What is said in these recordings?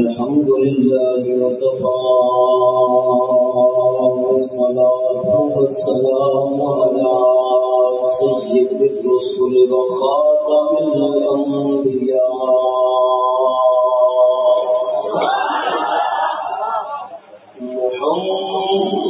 الحمد لله وكفى والصلاة والسلام على سيد الرسل وخاتم الأنبياء. محمد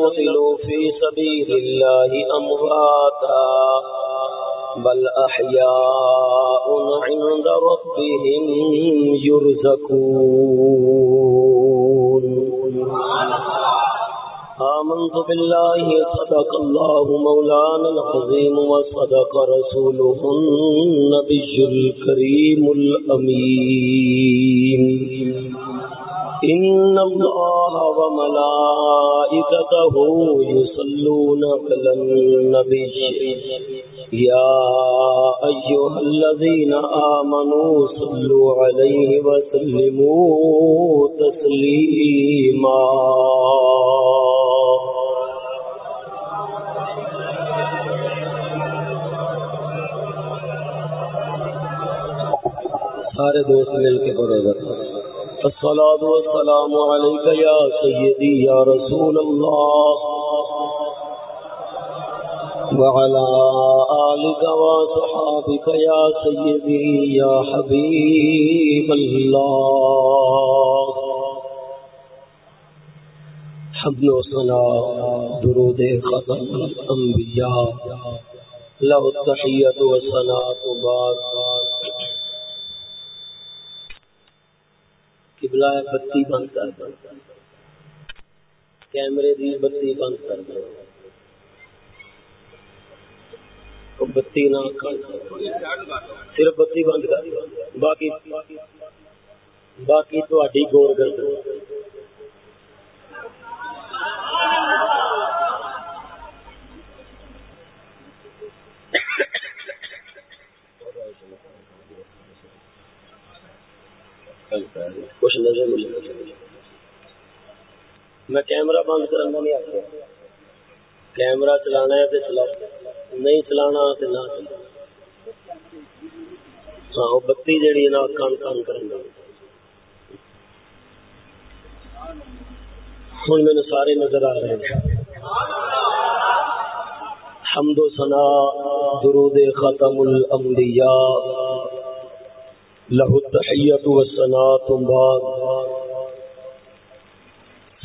قتلوا في سبيل الله أمواتا بل أحياء عند ربهم يرزقون آمنت بالله صدق الله مولانا العظيم وصدق رسوله النبي الكريم الأمين. إن الله وملائكته يصلون على النبي يا أيها الذين آمنوا صلوا عليه وسلموا تسليما سارے دوست مل کے پڑے گا الصلاة والسلام عليك يا سيدي يا رسول الله. وعلى آلك وصحابك يا سيدي يا حبيب الله. حمد وصنا درود ختم الأنبياء له التحية والصلاة بعد قبلہ ہے، بتی بند کر دو۔ کیمرے دی بتی بند کر دو۔ بتی نہ صرف بتی بند کر دو۔ باقی باقی تھوڑی گور کر دو کچھ نظر نہیں میں کیمرہ بند کرنا نہیں آتا۔ کیمرہ چلانا ہے تو چلاؤ نہیں چلانا تو نہ چلاؤ ہاں وہ بتی جیڑی ہے نا کام کام کرنا ہوں میرے سارے نظر آ رہے ہیں۔ حمد و ثنا درود ختم الانبیاء۔ له التحیت والصلاة بعد.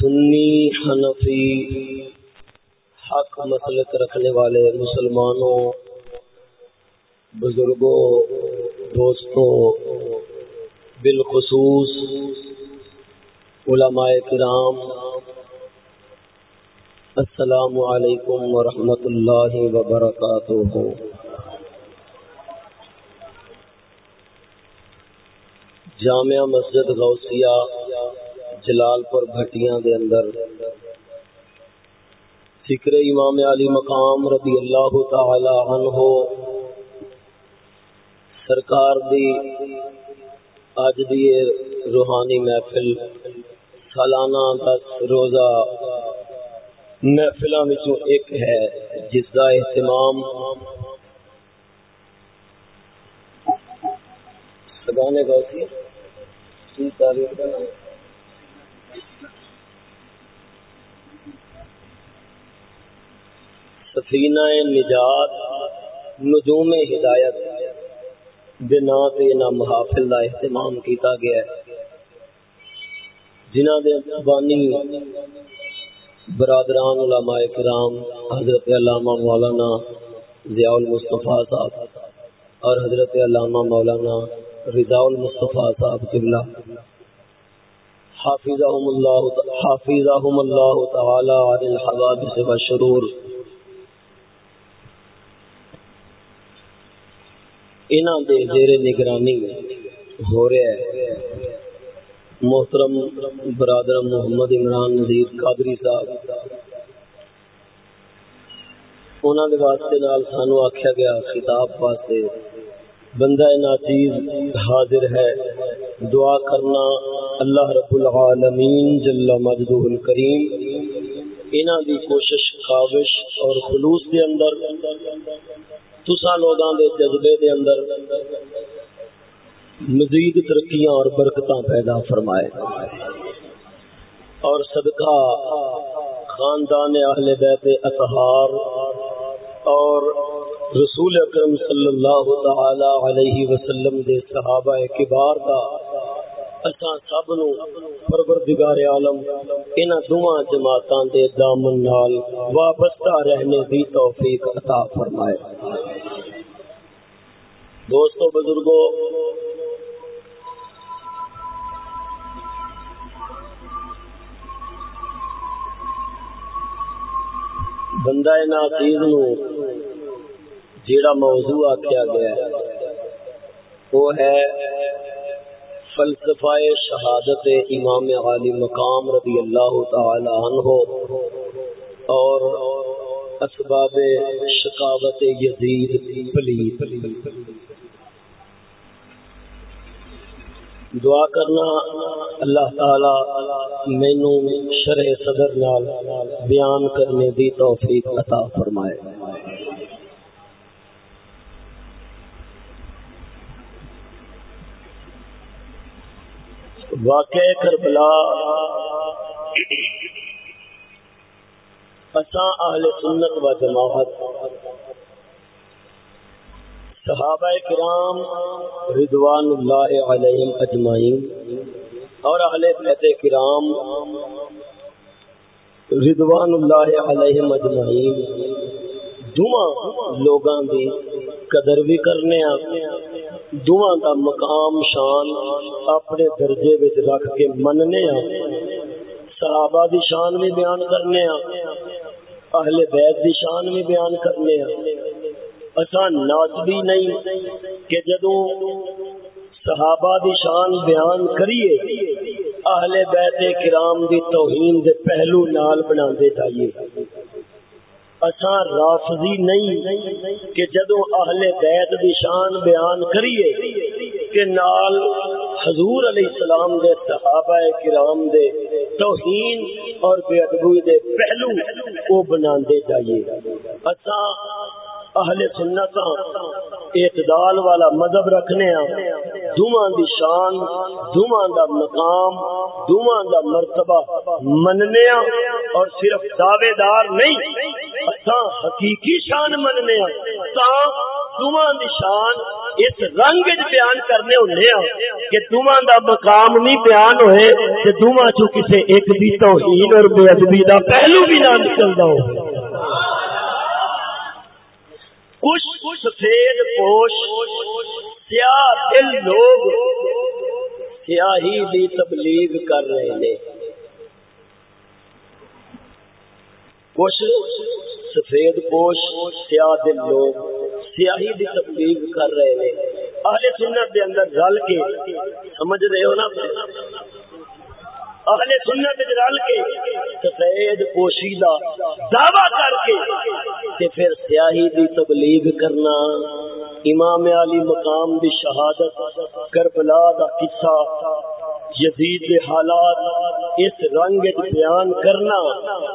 سنی حنفی حق مسلک رکھنے والے مسلمانوں، بزرگوں، دوستوں، بالخصوص علماء کرام، السلام علیکم ورحمۃ اللہ وبرکاتہ۔ جامعہ مسجد غوثیہ جلال پور بھٹیاں دے اندر۔ فکر امام علی مقام رضی اللہ تعالی عنہ۔ سرکار دی اج دی روحانی محفل سالانہ دس روزہ محفلوں وچوں ایک ہے، جس کا اہتمام سگانے گوسی کی تاریخ سفینہ نجات، نجوم ہدایت بنا تے نہ محافل کا اہتمام کیتا گیا ہے۔ جنہ دے بانی برادران علماء کرام، حضرت علامہ مولانا ضیاء المصطفیٰ صاحب اور حضرت علامہ مولانا رضا المصطفیٰ صاحب قبلہ. حافظهم اللہ حافظهم اللہ تعالی عن الحوادث والشرور انہاں دے زیر نگرانی ہو رہا ہے. محترم برادر محمد عمران نذیر قادری صاحب. انہوں نے واسطے نال سانو آخیا گیا خطاب واسطے بندہ ناچیز حاضر ہے، دعا کرنا اللہ رب العالمین جل مجدہ الکریم۔ انہوں دی کوشش کاوش اور خلوص دے اندر تسا لوگاں دے جذبے دے اندر مزید ترقیاں اور برکت پیدا فرمائے۔ اور صدقہ خاندان اہل بیت اطہار اور رسول اکرم صلی اللہ تعالی علیہ وسلم دے صحابہ کبار کا اساں سب نو پروردگار عالم، انہاں دوواں جماعتاں دے دامن نال وابستہ رہنے دی توفیق عطا فرمائے۔ دوستو بزرگوں بندہ ناچیز نو جیڑا موضوع آخیا گیا ہے، وہ ہے فلسفہ شہادت امام عالی مقام رضی اللہ تعالی عنہ اور اسباب شکاوت یزید پلیت۔ دعا کرنا اللہ تعالی مینو شرح صدر نال بیان کرنے دی توفیق عطا فرمائے۔ واقع کربلا۔ اساں اہل سنت و جماعت۔ صحابہ کرام رضوان اللہ علیہم اجمعین اور اہل بیت کرام رضوان اللہ علیہم اجمعین۔ دوواں لوگاں دی قدر بھی کرنے دوواں دا مقام شان اپنے درجے وچ رکھ کے مننے ہاں صحابہ دی شان بھی بیان کرنے ہاں اہل بیت دی شان بھی بیان کرنے ہاں اساں ناچبی نہیں کہ جدو صحابہ دی شان بیان کریے، اہل بیت کرام دی توہین دے پہلو نال بنا دے چاہیے اساں رافضی نہیں کہ جدو اہل بیت دی شان بیان کریے کہ نال حضور علیہ السلام دے صحابہ کرام دے توہین اور بے ادبی دے پہلو او بنا دے چاہیے اساں اہل سنتاں اعتدال والا مذہب رکھنے دوواں دی شان دوواں دا مقام دوواں دا مرتبہ مننے ہاں۔ اور صرف دعوے دار نہیں، اساں حقیقی شان مننے ہاں۔ تا دوواں دی شان اس رنگ وچ بیان کرنے ہونے ہاں کہ دوواں دا مقام نہیں بیان ہوئے، تے دوواں چوں کسے ایک دی توہین اور بے ادبی دا پہلو بھی نہ نکلدا ہو۔ کچھ سفید پوش سیاہ دل لوگ سیاہی بھی تبلیغ کر رہے ہیں؟ کچھ سفید پوش سیاہ دل لوگ سیاہی بھی تبلیغ کر رہے ہیں؟ اہل سنت کے اندر رل کے سمجھ رہے ہو نا؟ اہل سنت رل کے سفید پوشیدہ دعوی کر کے تے پھر سیاہی دی تبلیغ کرنا۔ امام علی مقام دی شہادت، کربلا دا قصہ، یزید دے حالات، اس رنگ بیان کرنا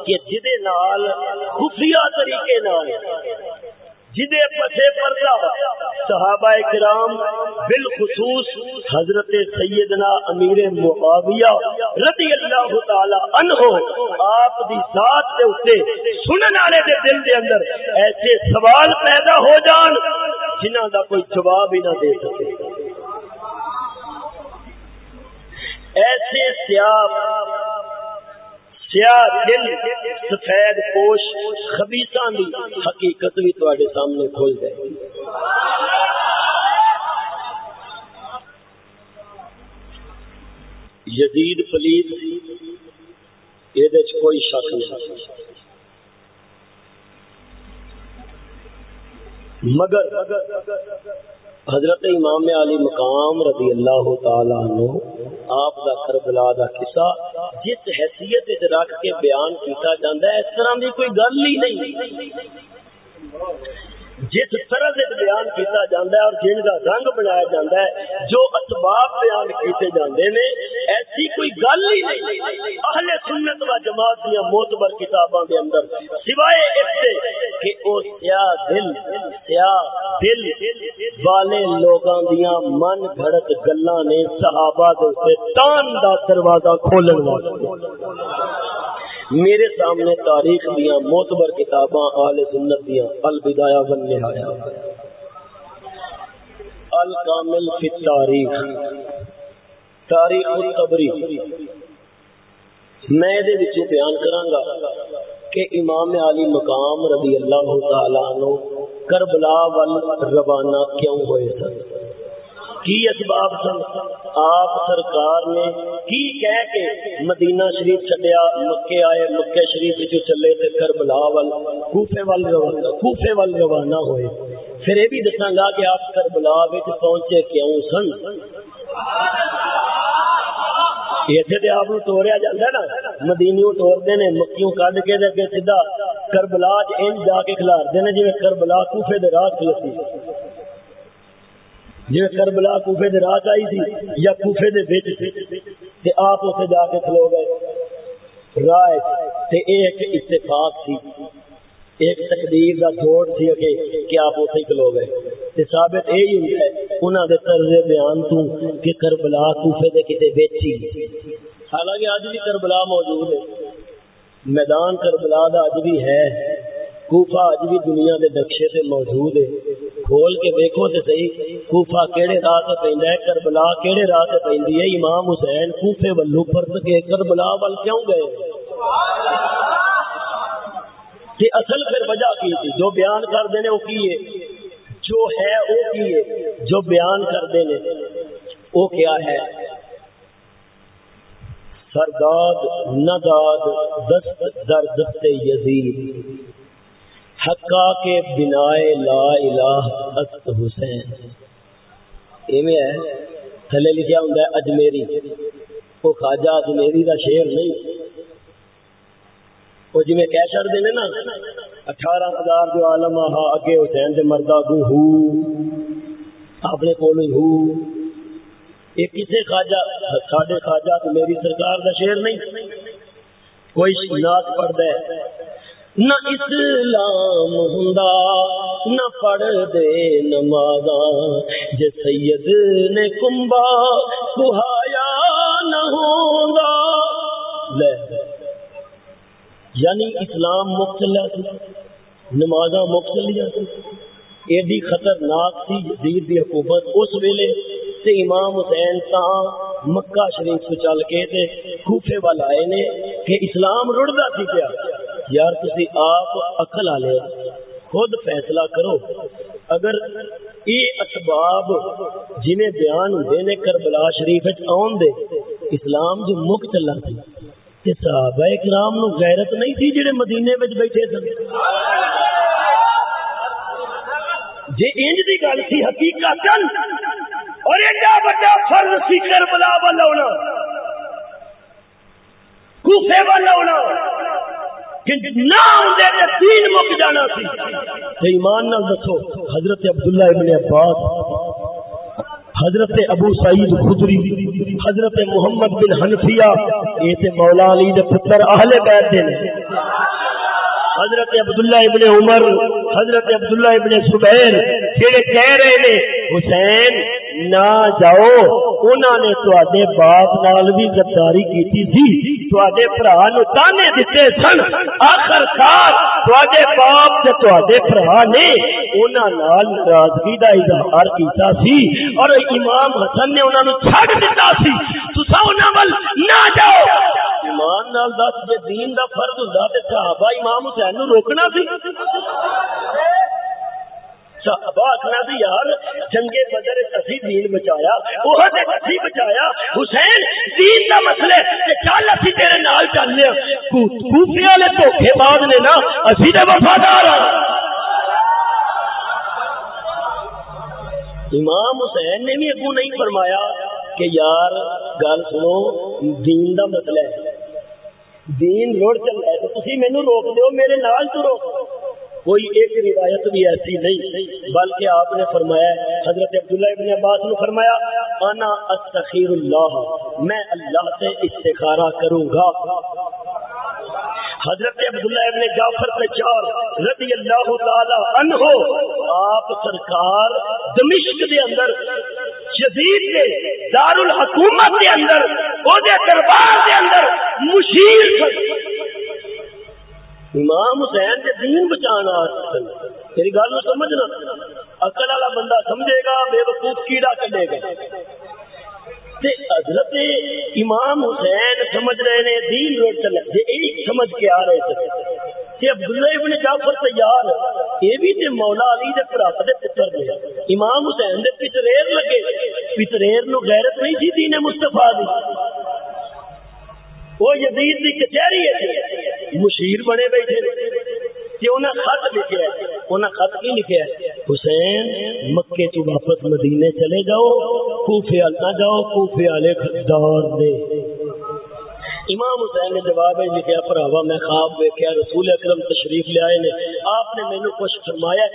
کہ جدے نال خفیہ طریقے نال جدے پسے پردہ صحابہ کرام بالخصوص حضرت سیدنا امیر معاویہ رضی اللہ تعالی عنہ آپ دی ذات دے اوتے سنن والے دے دل دے اندر ایسے سوال پیدا ہو جان جنہاں دا کوئی جواب ہی نہ دے سکے۔ ایسے سیاب سیاہ دل سفید پوش خبیصاں دی حقیقت بھی تواڈے سامنے کھل جائے۔ یزید پلیت یہ کوئی شک نہیں۔ مگر حضرت امام علی مقام رضی اللہ تعالی عنہ، آپ دا کربلا دا قصہ، جس حیثیت رکھ کے بیان کیتا جاندا ہے، اس طرح دی کوئی گل ہی نہیں۔ جس طرح سے بیان کیتا جاندہ ہے اور جن کا رنگ بنایا جاندہ ہے، جو اسباب بیان کیتے جاندے نے، ایسی کوئی گل ہی نہیں۔ اہل سنت و جماعت دیا موتبر کتاباں دے اندر، سوائے اس سے کہ او سیاہ دل سیاہ دل والے لوگاں دیا من گھڑت گلاں نے صحابہ دے تان دا دروازہ کھولن واسطے میرے سامنے تاریخ دیا موتبر کتاباں، آل سنت دیا البدایا بن نہایا الکامل فی تاریخ تاریخ القبری میں دے وچوں بیان کراں گا کہ امام علی مقام رضی اللہ تعالی عنہ کربلا ول روانہ کیوں ہوئے سن کی اسباب سن؟ آپ سرکار نے کی کہہ کے مدینہ شریف چلیا مکے آئے، مکے شریف جو چلے تھے کربلا وال کوفے وال روانہ، کوفے وال روانہ ہوئے۔ پھر یہ بھی دساں گا کہ آپ کربلا وچ پہنچے کیوں سن؟ اتنے تو آپ توڑیا جاتا ہے نا۔ مدینیوں توڑتے ہیں مکیوں کڈ کے اگے سیدھا کربلا چ جا کے کھلارتے ہیں جی کربلا کوفے دے راہ کھلتی جی کربلا کوفے دے رات آئی تھی یا کوفے دے بچ تے آپ اسے جا کے کھلو گئے۔ رائے تے ایک اتفاق تھی، ایک تقدیر کا جوڑ تھی کہ کہ آپ اسے کھلو گئے۔ تے ثابت یہی ہوتا ہے انہوں دے طرز بیان تو کہ کربلا کوفے دے کتے بیچی حالانکہ اج بھی کربلا موجود ہے۔ میدان کربلا دا اج بھی ہے، کوفہ اج بھی دنیا دے نقشے تے موجود ہے۔ کھول کے دیکھو تے صحیح، کوفہ کیڑے راہ تے پیندا ہے، کربلا کیڑے راہ تے پیندی ہے، امام حسین کوفے ولو پرت کے کربلا ول کیوں گئے؟ کہ اصل پھر وجہ کی تھی؟ جو بیان کر دینے وہ کی ہے؟ جو ہے وہ کی ہے؟ جو بیان کر دینے، وہ کیا ہے؟ سرداد نداد دست در دست یزید۔ حقا کے بنا لا الہ است حسین۔ ایویں ہے، تھلے لکھیا ہوں اجمیری۔ وہ خواجہ اجمیری کا شیر نہیں۔ وہ جی میں کہہ چڑ دے نا، اٹھارہ ہزار جو عالم آہا، اگے حسین دے مردہ کو ہو۔ اپنے کول ہو۔ یہ کسے خواجہ، ساڈے خواجہ میری سرکار کا شیر نہیں۔ کوئی نات پڑھ دے نہ اسلام ہوں نہ پڑھ دے نماز جے سید نے کمبا کہایا نہ ہوں لے یعنی اسلام مک چلیا نماز مک چلیا ایڈی خطرناک سی جدید دی حکومت اس ویلے تے امام حسین تا مکہ شریف تو چل کے تے کوفے وال آئے نے کہ اسلام رڑدا سی پیا۔ یار تسی آپ اکل والے خود فیصلہ کرو۔ اگر یہ اسباب جنہیں بیان ہوتے نے کربلا شریف آن دے، اسلام جو مک چلا سی کہ صحابہ کرام نو غیرت نہیں تھی جڑے مدینے وچ بیٹھے سن۔ جے انج دی گل سی حقیقت اور ایڈا بڑا فرض سی کربلا والا ہونا۔ کوفے والا ہونا۔ ایمان نہ دسو، حضرت عبداللہ ابن عباس، حضرت ابو سعید خدری، حضرت محمد بن حنفیہ، یہ مولا علی دے پتر اہل بیت دے حضرت عبداللہ ابن عمر، حضرت عبداللہ ابن سبیر جڑے کہہ رہے نے، حسین نہ جاؤ۔ انہوں نے تے باپ نال بھی غداری کی سی۔ تے برا نو تانے دیتے سن۔ آخر کار تے باپ سے تے برا نے انہوں ناراضگی کا اظہار کیتا سی۔ اور امام حسن نے انہوں نے چھڈ دیتا سی۔ تسا انہوں نہ جاؤ۔ ایمان نال دس، جے دین دا فرض ہوندا تے صحابہ امام حسین نو روکنا سی۔ صحابہ آخنا یار جنگے بدر اسی دین بچایا وہ اسی بچایا۔ حسین، دین دا مسئلے تے چل اسی تیرے نال چلنے کوفے والے دھوکے باز نے نا اسی تے وفادار ہاں امام حسین نے بھی اگو نہیں فرمایا کہ یار، گل سنو، دین دا مسئلہ ہے۔ دین روڑ چل رہا ہے تو تھی مینو روک دو میرے نال تو روک۔ کوئی ایک روایت بھی ایسی نہیں، بلکہ آپ نے فرمایا حضرت عبداللہ ابن عباس نے فرمایا، انا استخیر اللہ، میں اللہ سے استخارہ کروں گا. حضرت عبداللہ ابن جعفر چار، رضی اللہ تعالی عنہ، آپ سرکار دمشق دے اندر شدید دے دار الحکومت دے اندر او دے دربار دے اندر مشیر امام حسین دے دین بچانا میری گل سمجھنا۔ اکل والا بندہ سمجھے گا، بے وقوف کیڑا کڈے گا۔ حضرت امام حسین سمجھ رہے نے، دین روڈ چلے۔ یہی سمجھ کے آ رہے تھے۔ عبداللہ ابن جعفر تیار یہ بھی تے مولا علی دے پڑھاپ دے پتر نے۔ امام حسین دے پتریر لگے۔ پتریر نو غیرت نہیں تھی دین مصطفیٰ دی۔ وہ یزید دی کچہری ہے۔ مشیر بنے بیٹھے خط لکھا انہیں خط کی لکھا حسین، مکے تو واپس مدینے چلے جاؤ۔ کوفے نہ جاؤ، کوفے والے خدار دے۔ امام حسین نے جواب لکھا پراوا میں خواب ویکیا رسول اکرم تشریف لے آئے نے۔ آپ نے مینو کچھ فرمایا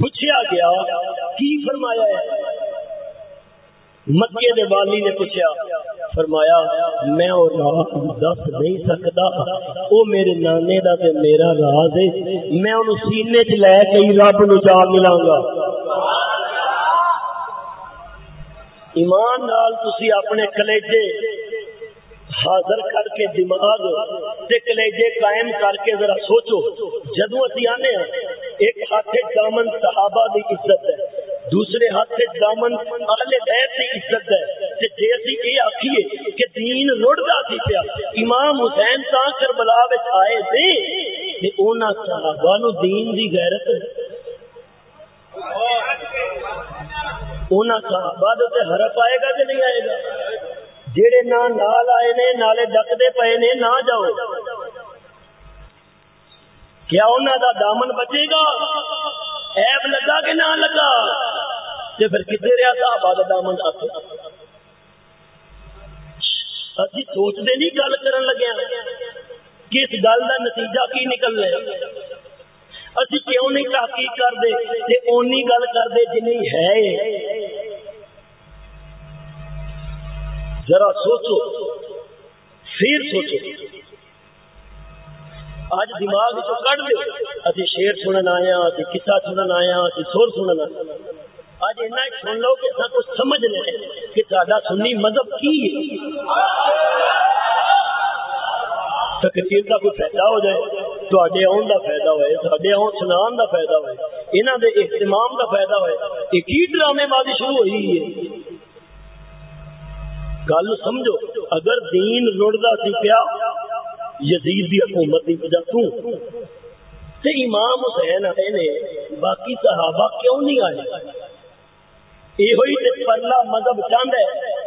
پوچھا گیا، کی فرمایا ہے؟ مکے دے والی نے پوچھا، فرمایا، میں اور دس نہیں سکتا وہ میرے نانے دا تے میرا راز ہے، میں انہوں سینے چ لے کے رب نو جا ملا گا۔ ایمان نال تسی اپنے کلیجے حاضر کر کے دماغ تے کلیجے قائم کر کے ذرا سوچو جدو اسی آنے ہیں، ایک ہاتھ دامن صحابہ دی عزت ہے۔ دوسرے ہاتھ سے دامن اہل بیت کی عزت ہے تے جے اسی آکھیے کہ دین رڑدا سی پیا امام حسین تا کربلا وچ آئے تھے، تے انہاں صحابہ نو دین دی غیرت انہاں صحابہ دے تے حرف آئے گا کہ نہیں آئے گا؟ جڑے نہ نال آئے نے، نالے ڈکدے پئے نے نہ جاؤ۔ کیا انہوں دا دامن بچے گا؟ ایب لگا کہ نہ لگا؟ تو پھر کتنے رہا تھا؟ آباد دامن ہاتھ ابھی سوچتے نہیں گل کر لگیا کہ اس گل کا نتیجہ کی نکل رہا اسی کیوں نہیں تحقیق کرتے؟ اونی گل کرتے جنی ہے۔ ذرا سوچو۔ پھر سوچو۔ اج دماغ چ کٹ دو ابھی شیر سنن آیا ابھی کسا سنن آیا ابھی سور سنن آیا۔ اج اینا سن لو کہ سب کچھ سمجھ لے کہ ساڈا سنی مذہب کی ہے۔ تقریر کا کوئی فائدہ ہو جائے تے آن کا فائدہ ہوئے سڈے آن سنان کا فائدہ ہوئے یہاں دے اہتمام کا فائدہ ہوئے۔ ایک ہی ڈرامے بازی شروع ہوئی ہے؟ گل سمجھو، اگر دین رڑتا سی پیا یزید دی حکومت دی وجہ تو۔ تے امام حسین آئے نے، باقی صحابہ کیوں نہیں آئے؟ یہ ہوئی تے پرلا مذہب چاہتا ہے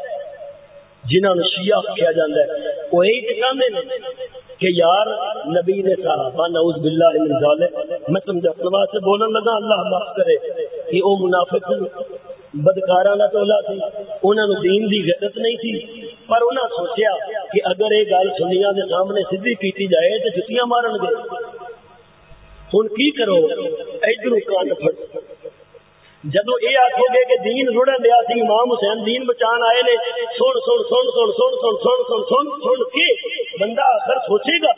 جنہوں نے شیعہ کیا جاتا ہے۔ وہ یہی چاہتے ہیں کہ یار، نبی نے صحابہ، نعوذ باللہ من ذالک، میں سمجھا سے بولن لگا، اللہ معاف کرے، کہ وہ منافق بدکارا ٹولا سی انہوں دین دی غیرت نہیں تھی پر انہوں سوچیا کہ اگر یہ گل سنیا کے سامنے سیدھی کی جائے تو جتیاں مارن گے۔ ہوں کی کرو؟ ادھر کان پھڑ۔ جدو یہ آخو گے کہ دین رڑن دیا سی، امام حسین دین بچان آئے نے، سن سن سن سن سن سن سن سن سن سن کے بندہ آخر سوچے گا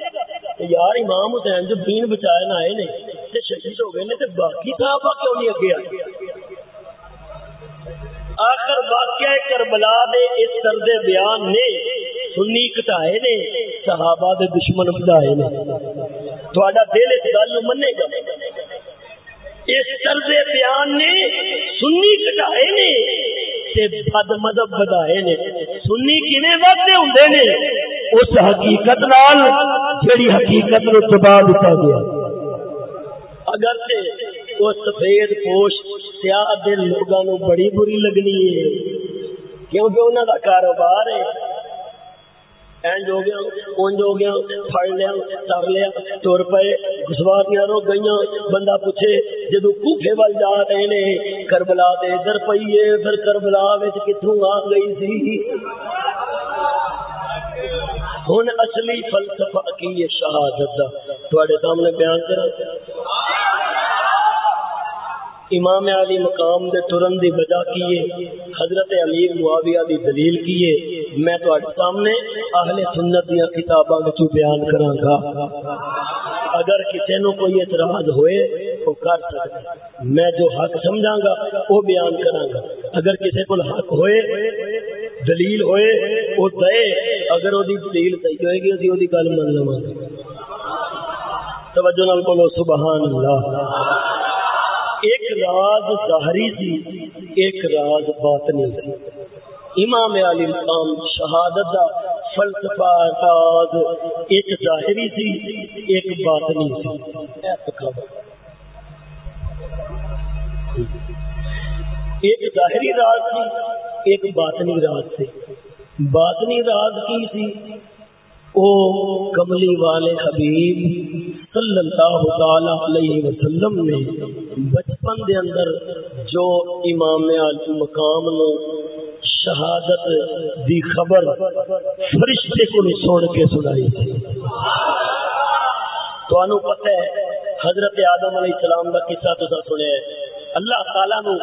کہ یار امام حسین جو دین بچائے آئے نے شہید ہو گئے نے باقی صاحب کیوں نہیں اگے آئے؟ آخر واقعہ کربلا دے اس طرز بیان نے سنی کٹائے نے، صحابہ دے دشمن بدائے نے۔ تھوڑا دل اس گل منے گا۔ اس طرز بیان نے سنی کٹائے نے تے بد مذہب بدائے نے۔ سنی کنے ودے ہوں نے؟ اس حقیقت نال جیڑی حقیقت نو دبا دیتا گیا۔ اگر تے وہ سفید پوش سیاہ دل لوگوں بڑی بری لگنی ہے کیونکہ انہوں کا کاروبار ہے اینج ہو گیا اونج ہو گیا پھڑ لیا تر لیا تر پے گسواریاں رو گئی بندہ پوچھے جدو کوفے وال جا رہے نے کربلا دے ادھر پئی ہے پھر کربلا وچ کتھوں آ گئی سی ہن اصلی فلسفہ کی یہ شہادت دا تواڈے سامنے بیان کرا امام علی مقام دے ترن دی وجہ کیے حضرت امیر معاویہ دی دلیل کیے میں تو سامنے اہل سنت دیا کتاباں وچ بیان کراں گا۔ اگر کسی نو کوئی اعتراض ہوئے تو کر سکتا میں جو حق سمجھاں گا وہ بیان کراں گا۔ اگر کسی کو حق ہوئے، دلیل ہوئے وہ دے۔ اگر وہ دلیل صحیح ہوئے گی، اسی وہ گل من لواں توجہ نال بولو، سبحان اللہ۔ ایک راز ظاہری تھی ایک راز باطنی تھی امام علی مقام شہادت دا فلسفہ راز ایک ظاہری تھی ایک باطنی تھی ایک ظاہری راز تھی ایک باطنی راز تھی باطنی راز کی تھی او کملی والے حبیب صلی اللہ تعالی علیہ وسلم نے بچپن دے اندر جو امام علی مقام نو شہادت دی خبر فرشتے کو سن کے سنائی تھی۔ تو پتہ ہے، حضرت آدم علیہ السلام کا قصہ تو سنیا ہے۔ اللہ تعالیٰ نو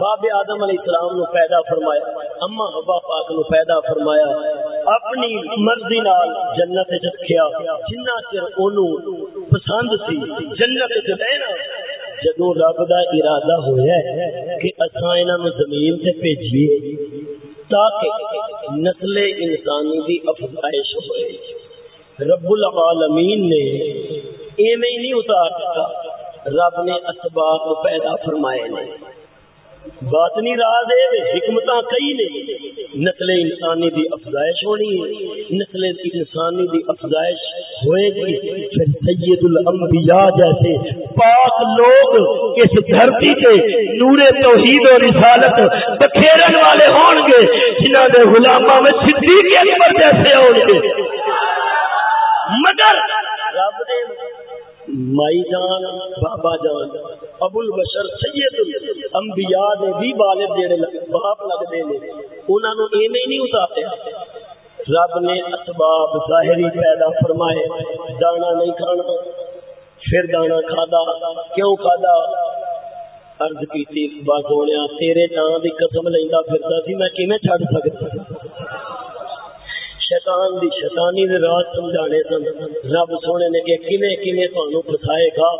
باب آدم علیہ السلام نو پیدا فرمایا اما ہوا پاک نو پیدا فرمایا۔ اپنی مرضی نال جنت رکھیا۔ جنہ چر اونوں پسند سی جنت وچ رہنا، جدوں رب دا ارادہ ہویا ہے کہ اساں انہاں نو زمین تے بھیجیے، تاکہ نسل انسانی دی افزائش ہوئے۔ رب العالمین نے ایویں نہیں اتار دیتا رب نے اسباب پیدا فرمائے نے۔ باطنی راز ہے حکمت کئی نے۔ نسل انسانی دی افزائش ہونی ہے۔ نسل انسانی دی افزائش ہوئے گی۔ پھر سید الانبیاء جیسے پاک لوگ اس دھرتی کے نور توحید و رسالت بکھیرن والے ہون گے، جنہاں دے غلاماں میں صدیق اکبر جیسے ہون گے۔ مگر رب نے مائی جان، بابا جان ابو البشر سید الانبیاء دے بھی والد جڑے باپ لگدے نے، انہاں نو ایویں نہیں اتاریا۔ رب نے اسباب ظاہری پیدا فرمائے، دانا نہیں کھانا، پھر دانا کھادا، کیوں کھادا؟ عرض کیتی با سونیا تیرے نام دی قسم لیندا پھردا سی، میں کیویں چھڈ سکدا؟ شیطان دی شیطانی دے راز سمجھانے سن۔ رب سونے نے کہ کیویں کیویں تانوں پھسائے گا؟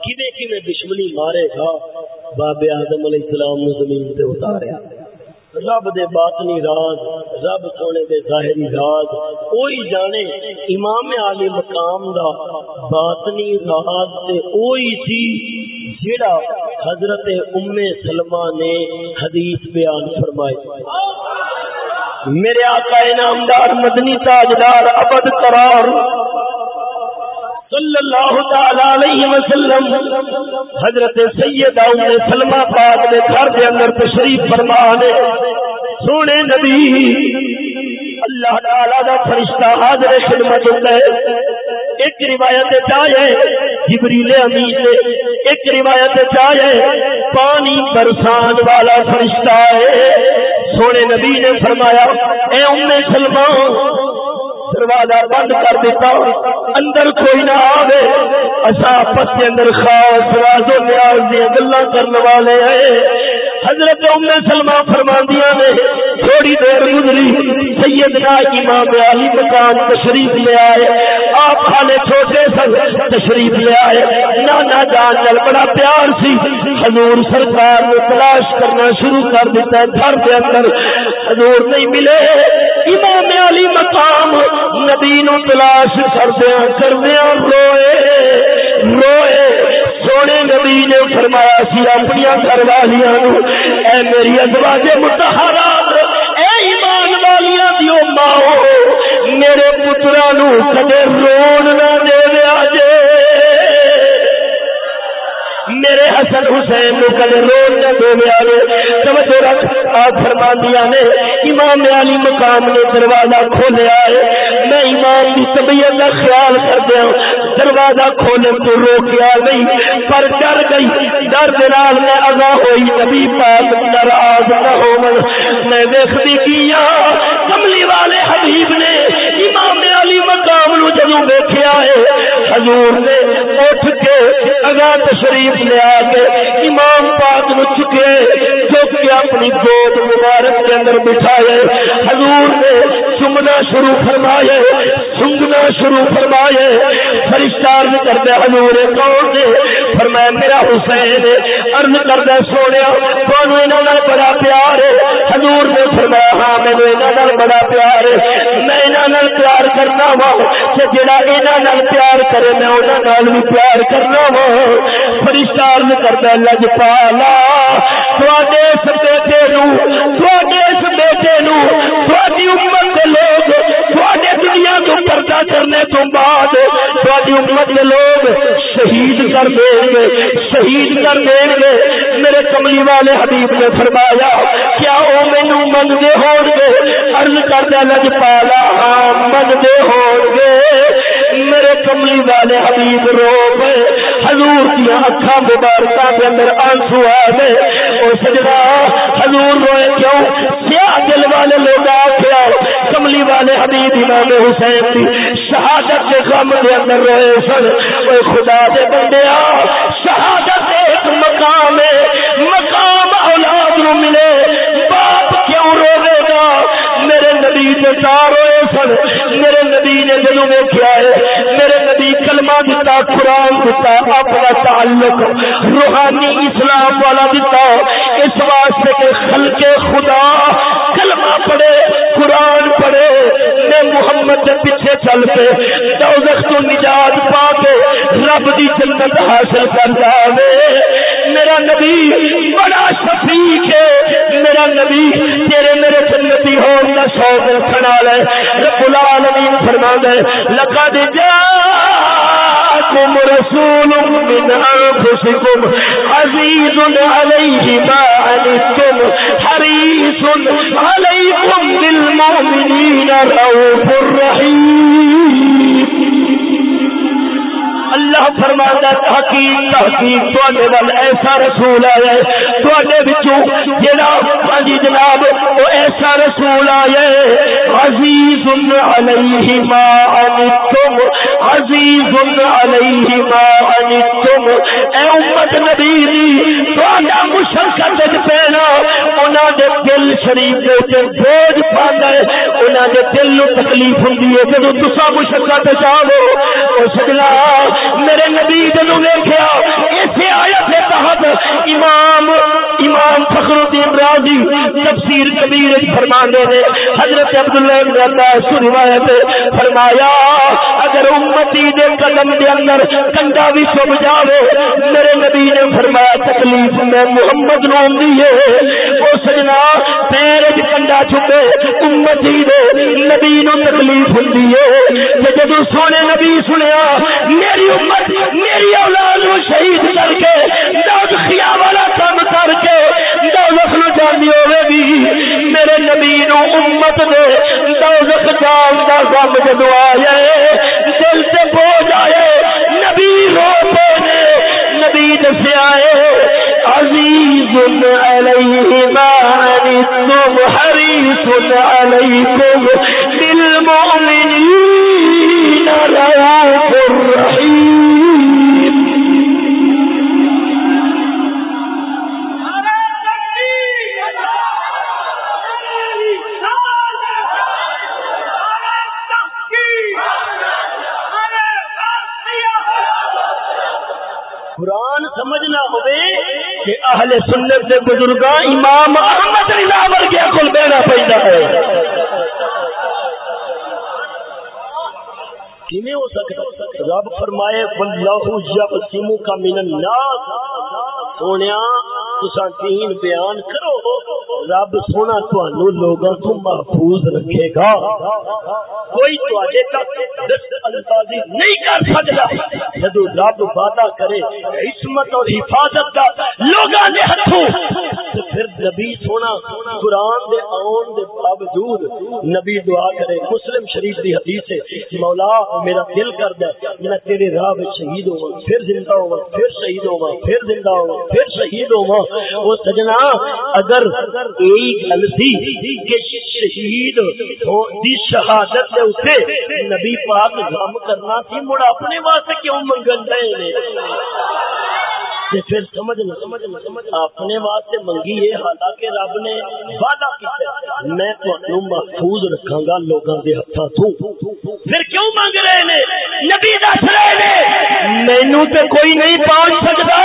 کیویں کیویں دشمنی مارے گا؟ باب آدم علیہ السلام نے زمین تے اتاریا۔ رب دے باطنی راز، رب سونے دے ظاہری راز کوئی جانے امام علی مقام دا باطنی راز تے کوئی سی جڑا حضرت ام سلمہ نے حدیث بیان فرمائی۔ میرے آقا انعامدار مدنی تاجدار ابد قرار صلی اللہ تعالی علیہ وسلم حضرت سید ام سلمہ پاک نے گھر کے اندر تشریف فرما نے سونے نبی، اللہ تعالی دا فرشتہ حاضر خدمت ہوتا ہے۔ ایک روایت چاہے جبریل امین نے ایک روایت چاہے پانی برسان والا فرشتہ ہے۔ سونے نبی نے فرمایا اے ام سلمان دروازہ بند کر دیتا اندر کوئی نہ آوے۔ اصا آپس کے اندر خاص راز و نیاز دیا گلا کرنے والے ہیں۔ حضرت ام سلمہ فرماندیاں نے تھوڑی دیر گزری۔ سیدنا امام علی مکان تشریف لے آئے۔ آپ حالے چھوٹے سن تشریف لے آئے۔ نانا جان نل بڑا پیار سی۔ حضور سرکار نے تلاش کرنا شروع کر دیتا ہے۔ گھر کے اندر حضور نہیں ملے۔ امام علی مقام نبی نو تلاش کردیا کردیا روئے روئے سونے نبی نے فرمایا سی اپنی گھر والیاں اے میری ازواج متحرات اے ایمان والیاں دیو ماں میرے پترا نو کدے رون نہ دے دیا میرے حسن حسین نو کدے رون نہ دے دے توجہ رکھ آ فرماندیاں نے، امام علی مقام نے دروازہ کھولیا ہے میں امام کی طبیعت کا خیال کر دیا دروازہ کھولنے تو روکیا نہیں پر ڈر گئی۔ ڈر دال میں اگا ہوئی، نبی پاک ناراض نہ ہو میں دیکھتی کیا کملی والے حبیب نے امام علی مقام نو جدو دیکھا ہے حضور نے اٹھ کے اگا تشریف لے آ کے امام پاک نو چکے چک کے اپنی گود مبارک کے اندر بٹھائے۔ حضور نے چمنا شروع فرمائے سنگنا شروع فرمائے فرشتار نے کردے حضور کون نے؟ فرمایا، میرا حسین عرض کردہ سونے کون انہوں بڑا پیار ہے حضور نے فرمایا ہاں میں انہوں بڑا پیار ہے میں انہوں پیار کرنا وا ہاں، جڑا انہوں پیار کرے، میں انہوں بھی پیار کرنا وا۔ فرشتار نے کردہ لج پالا تھوڑے اس بیٹے نو تھوڑے اس بیٹے نو تھوڑی امت لے لوگ تھوڑے پردہ کرنے تو بعد تھوڑی امت کے لوگ شہید کر دیں گے، شہید کر دیں گے۔ میرے کملی والے حبیب نے فرمایا، کیا وہ مینو منگتے ہو گے ارد کردہ لج پالا ہاں منگتے ہو گے میرے کملی والے حبیب رو گئے حضور دیا اکھا مبارکہ کے اندر آنسو آ گئے اور سجنا حضور روئے کیوں؟ سیاہ دل والے لوگ آ گیا کملی والے حبیب امام حسین کی شہادت کے غم کے اندر روئے سن۔ وہ خدا دے بندے شہادت ایک مقام ہے۔ مقام اولاد نو ملے۔ باپ کیوں روے گا؟ میرے نبی نے ہوئے سن۔ میرے نبی نے جدو دیکھا ہے۔ میرے نبی کلمہ دیتا قرآن دیتا اپنا تعلق، روحانی اسلام والا دیتا اس واسطے کہ خلق خدا کلمہ پڑھے، قرآن دے پیچھے چل کے دوزخ تو نجات پا کے رب دی جنت حاصل کر جاوے میرا نبی بڑا شفیق ہے۔ میرا نبی تیرے میرے جنتی ہون کا شوق رکھنے والا ہے۔ رب العالمین فرما دے لقد جاءكم رسول من انفسكم عزيز عليه ما عنتم، حريص عليكم بالمؤمنين رؤوف رحيم. اللہ فرماتا حکیم تحقیق تے ایسا رسول آیا ہے جڑا ہاں جناب وہ ایسا رسول آیا ہے، عزیز علیہ ما انتم عزیز علیہ ما انتم اے امت نبی جی، دی تہاڈا مشقت وچ پینا، انہاں دے دل شریف دے تے بوجھ پاندا ہے انہاں دے دل نو تکلیف ہوندی ہے۔ جدوں تساں مشقت وچ آو او سجنا، میرے نبی جنو دیکھا اسے آیت کے تحت امام امام فخر الدین راضی تفسیر کبیر فرمانے نے، حضرت عبداللہ بن عباس روایت فرمایا، اگر امتی دے قدم دے اندر کنڈا بھی چھپ جاوے، میرے نبی نے فرمایا، تکلیف میں محمد نو ہوندی ہے۔ او سجنا، پیر وچ کنڈا چھپے، امتی دے نبی نو تکلیف ہوندی ہے۔ جدوں سونے نبی سنیا، میری امت، میری اولاد نو شہید کر کے دود خیا والا کام کر کے دولت نو جانی ہوے بھی، میرے نبی نو امت دے دولت جان دا کام جدو آیا دل سے بوجھ آئے، نبی رو نے، نبی دسیا ہے عزیز علیہ ما عنتم حریص علیکم بالمؤمنین رؤوف کہ اہل سنت کے بزرگ امام احمد رضا ورگے کول بہنا پہنتا ہے۔ کیویں ہو سکتا رب فرمائے، واللہ یقسم کا من الناس. سونیا، تساں تین بیان کرو۔ رب سونا تانوں لوگاں تو محفوظ رکھے گا۔ کوئی اندازی نہیں کر سکتا۔ جدو رب وعدہ کرے عصمت اور حفاظت کا لوگ ہاتھوں پھر نبی سونا، قرآن دے آن دے باوجود نبی دعا کرے۔ مسلم شریف دی حدیث ہے مولا میرا دل کر دے میں تیرے راہ میں شہید ہوا، پھر زندہ ہوا، پھر شہید ہوا، پھر زندہ ہوا، پھر شہید ہوا۔ وہ سجنا، اگر یہی گل سی کہ شہید دی شہادت دے اتنے نبی پاک غم کرنا سی مڑ اپنے واسطے کیوں منگن دے پھر سمجھ اپنے واسطے منگی ہے، حالانکہ رب نے وعدہ کیا میں تمہیں محفوظ رکھا گا لوگوں کے ہاتھوں پھر کیوں منگ رہے نے؟ نبی دس رہے نے مینو تو کوئی نہیں پہنچ سکتا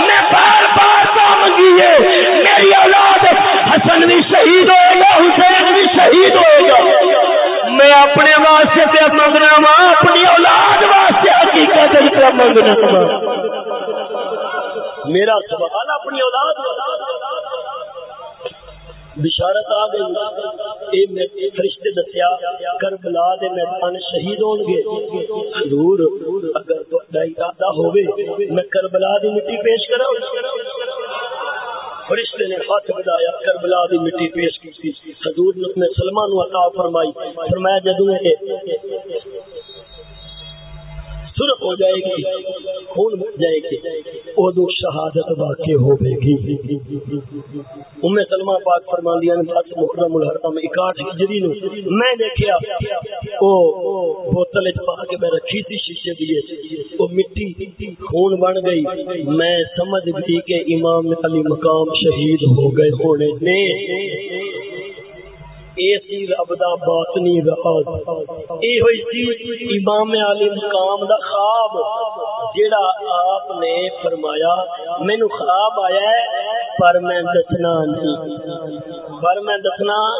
میں بار بار تو منگی ہے۔ میری اولاد حسن بھی شہید ہوئے گا، حسین بھی شہید ہوئے گا۔ میں اپنے واسطے پہ منگنا وا، اپنی اولاد واسطے حقیقت پہ منگنا وا؟ میرا سوال اپنی اولاد بشارت آ گئی۔ فرشتے دسیا، کربلا دے میدان شہید ہون گے۔ ضرور اگر تو ارادہ ہوے میں کربلا دی مٹی پیش کرا فرشتے نے ہاتھ بدایا کربلا دی مٹی پیش کی حضور نے سلمان عطا فرمائی، فرمایا جدوں سرخ ہو جائے گی، خون بن جائے گی ادو شہادت واقع ہوے گی۔ ام سلمہ پاک فرما دیا نے پاک محرم الحرم 61 ہجری نو میں دیکھیا او بوتل وچ پا کے میں رکھی تھی، شیشے دی او مٹی، خون بن گئی۔ میں سمجھ گئی کہ امام علی مقام شہید ہو گئے ہونے۔ نے رب دا باطنی راز اے ہوئی سی امام علی مقام دا خواب جڑا آپ نے فرمایا۔ مینو خواب آیا ہے، پر میں دسنا نہیں۔ پر میں دسنا،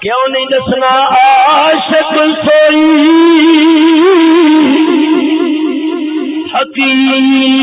کیوں نہیں دسنا؟ عاشق سوئی۔ حقیقی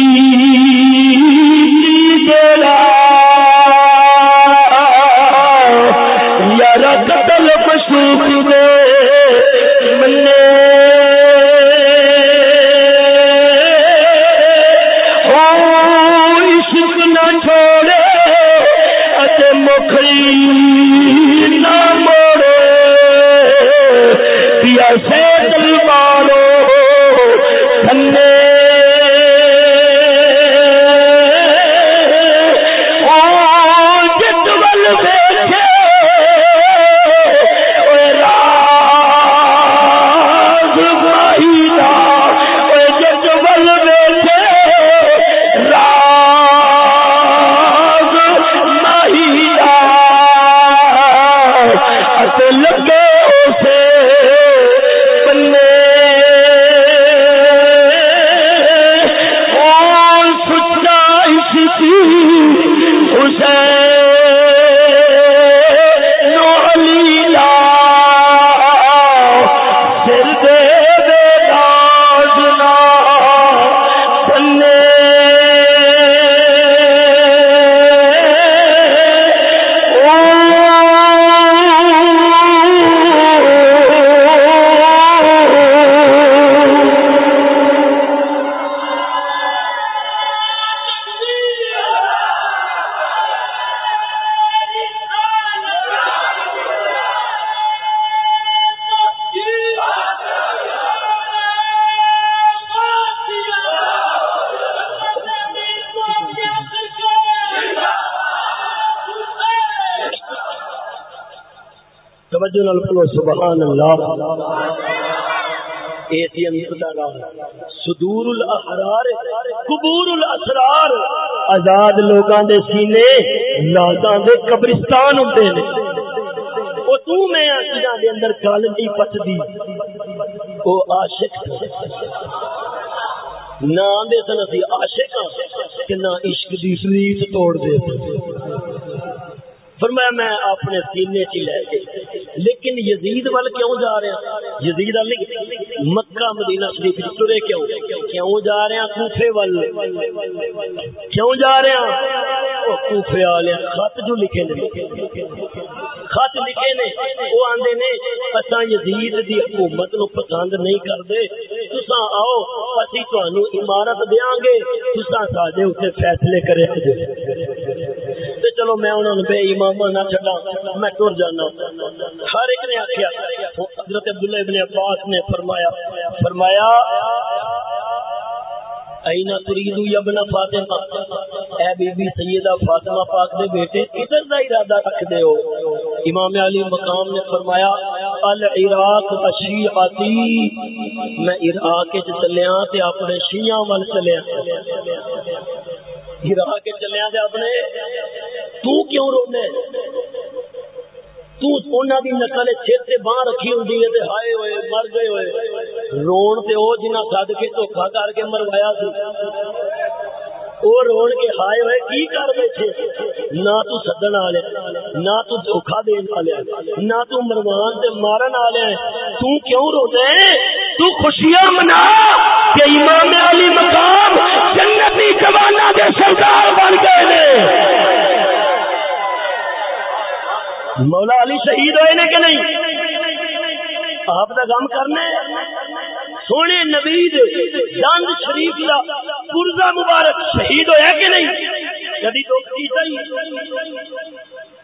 توجہ دیلا سبحان اللہ۔ سدور الاحرار قبور الاسرار آزاد لوگاں دے سینے لازاں دے قبرستان ہوندے نے۔ او تو میں اسیاں دے اندر گل نہیں پچدی او عاشق نہ دے سن اسی عاشق ہاں کہ نہ عشق دی سلیت توڑ دے فرمایا میں اپنے سینے چ لے لیکن یزید وال کیوں جا رہے ہیں؟ یزید وال مکہ مدینہ شریف ترے کیوں؟ کیوں جا رہے ہیں کوفے وال؟ کیوں جا رہے ہیں؟ کوفے والے خط جو لکھے نے، خط لکھے نے وہ آندے نے، اساں یزید دی حکومت نو پسند نہیں کردے تساں آؤ، اسی تانوں عمارت دیاں گے، تساں ساڈے اوتے فیصلے کرے۔ جے تے چلو میں انہاں نوں بے ایمان نہ چھڈا میں ٹر جانا ہر ایک نے آکھیا حضرت عبداللہ ابن عباس نے فرمایا فرمایا، اینا تریدو یبنا فاطمہ؟ اے بی بی سیدہ فاطمہ پاک دے بیٹے کدھر دا ارادہ رکھ دے ہو۔ امام علی مقام نے فرمایا، العراق اشیعتی، میں عراق وچ چلیا تے اپنے شیعہ ول چلیا عراق وچ چلیا تے اپنے، تو کیوں رونے؟ دی نسل سے باہ رکھی ہوں ہائے ہوئے مر گئے ہوئے رون تے او جنہ سد کے دھوکھا کر کے مروایا سی۔ وہ رون کے ہائے ہوئے کی کر بیٹھے؟ نہ تو سدن والے، نہ تو دھوکھا دین والے، نہ تو مروان تے مارن والے۔ تو کیوں روتے تو خوشیاں منا کہ امام علی مقام جنتی جوانا دے سردار بن گئے مولا علی شہید ہوئے نے کہ نہیں؟ آپ کا کام کرنا سونے نبی چاند شریف کا پورزا مبارک شہید ہویا کہ نہیں؟ کبھی تو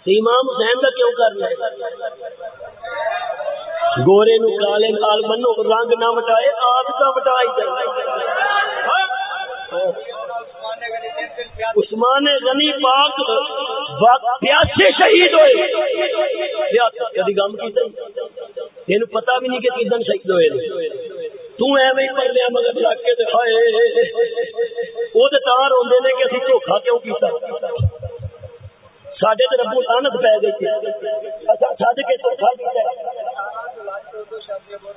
امام حسین کا کیوں کرنا گورے نو کالے نال بنو، رنگ نہ مٹائے آپ کا مٹائی جائے۔ ہاں؟ عثمان غنی پاک پیاسے شہید ہوئے۔ کدی گم کی تین پتا بھی نہیں کہ کدن شہید ہوئے تو ایویں پڑھ لیا مگر لگ کے دکھائے وہ تو تار ہوتے نے کہ اسی دھوکھا کیوں کیتا؟ سڈے تو ربو لانت پی گئی اچھا چھڈ کے دھوکھا کیتا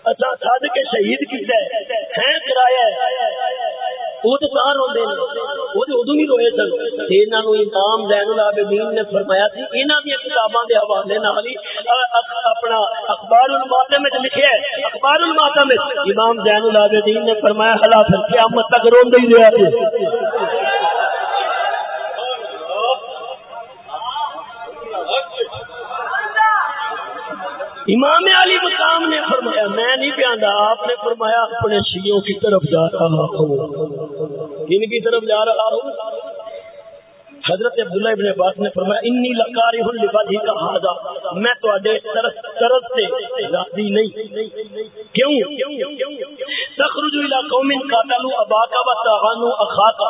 اچھا چھڈ کے شہید کیتا ہے۔ ہیں کرایا روئے سن۔ امام زین العابدین نے فرمایا سی انہوں نے کتاباں کے حوالے اپنا اخبار الماتم لکھے اخبار الماتم امام زین العابدین نے فرمایا ہلا پھر قیامت تک روندے ہی رہا امام علی مقام نے فرمایا، میں نہیں پیاندا، آپ نے فرمایا، اپنے شیوں کی طرف جا رہا ہوں۔ ان کی طرف جا رہا ہوں؟ حضرت عبداللہ ابن عباس نے فرمایا، انی لکاری ہن لبادی کا حاضا میں تو اڈے طرف طرف سے راضی نہیں۔ کیوں؟ تخرج الى قوم قاتلوا اباك وتعانوا اخاك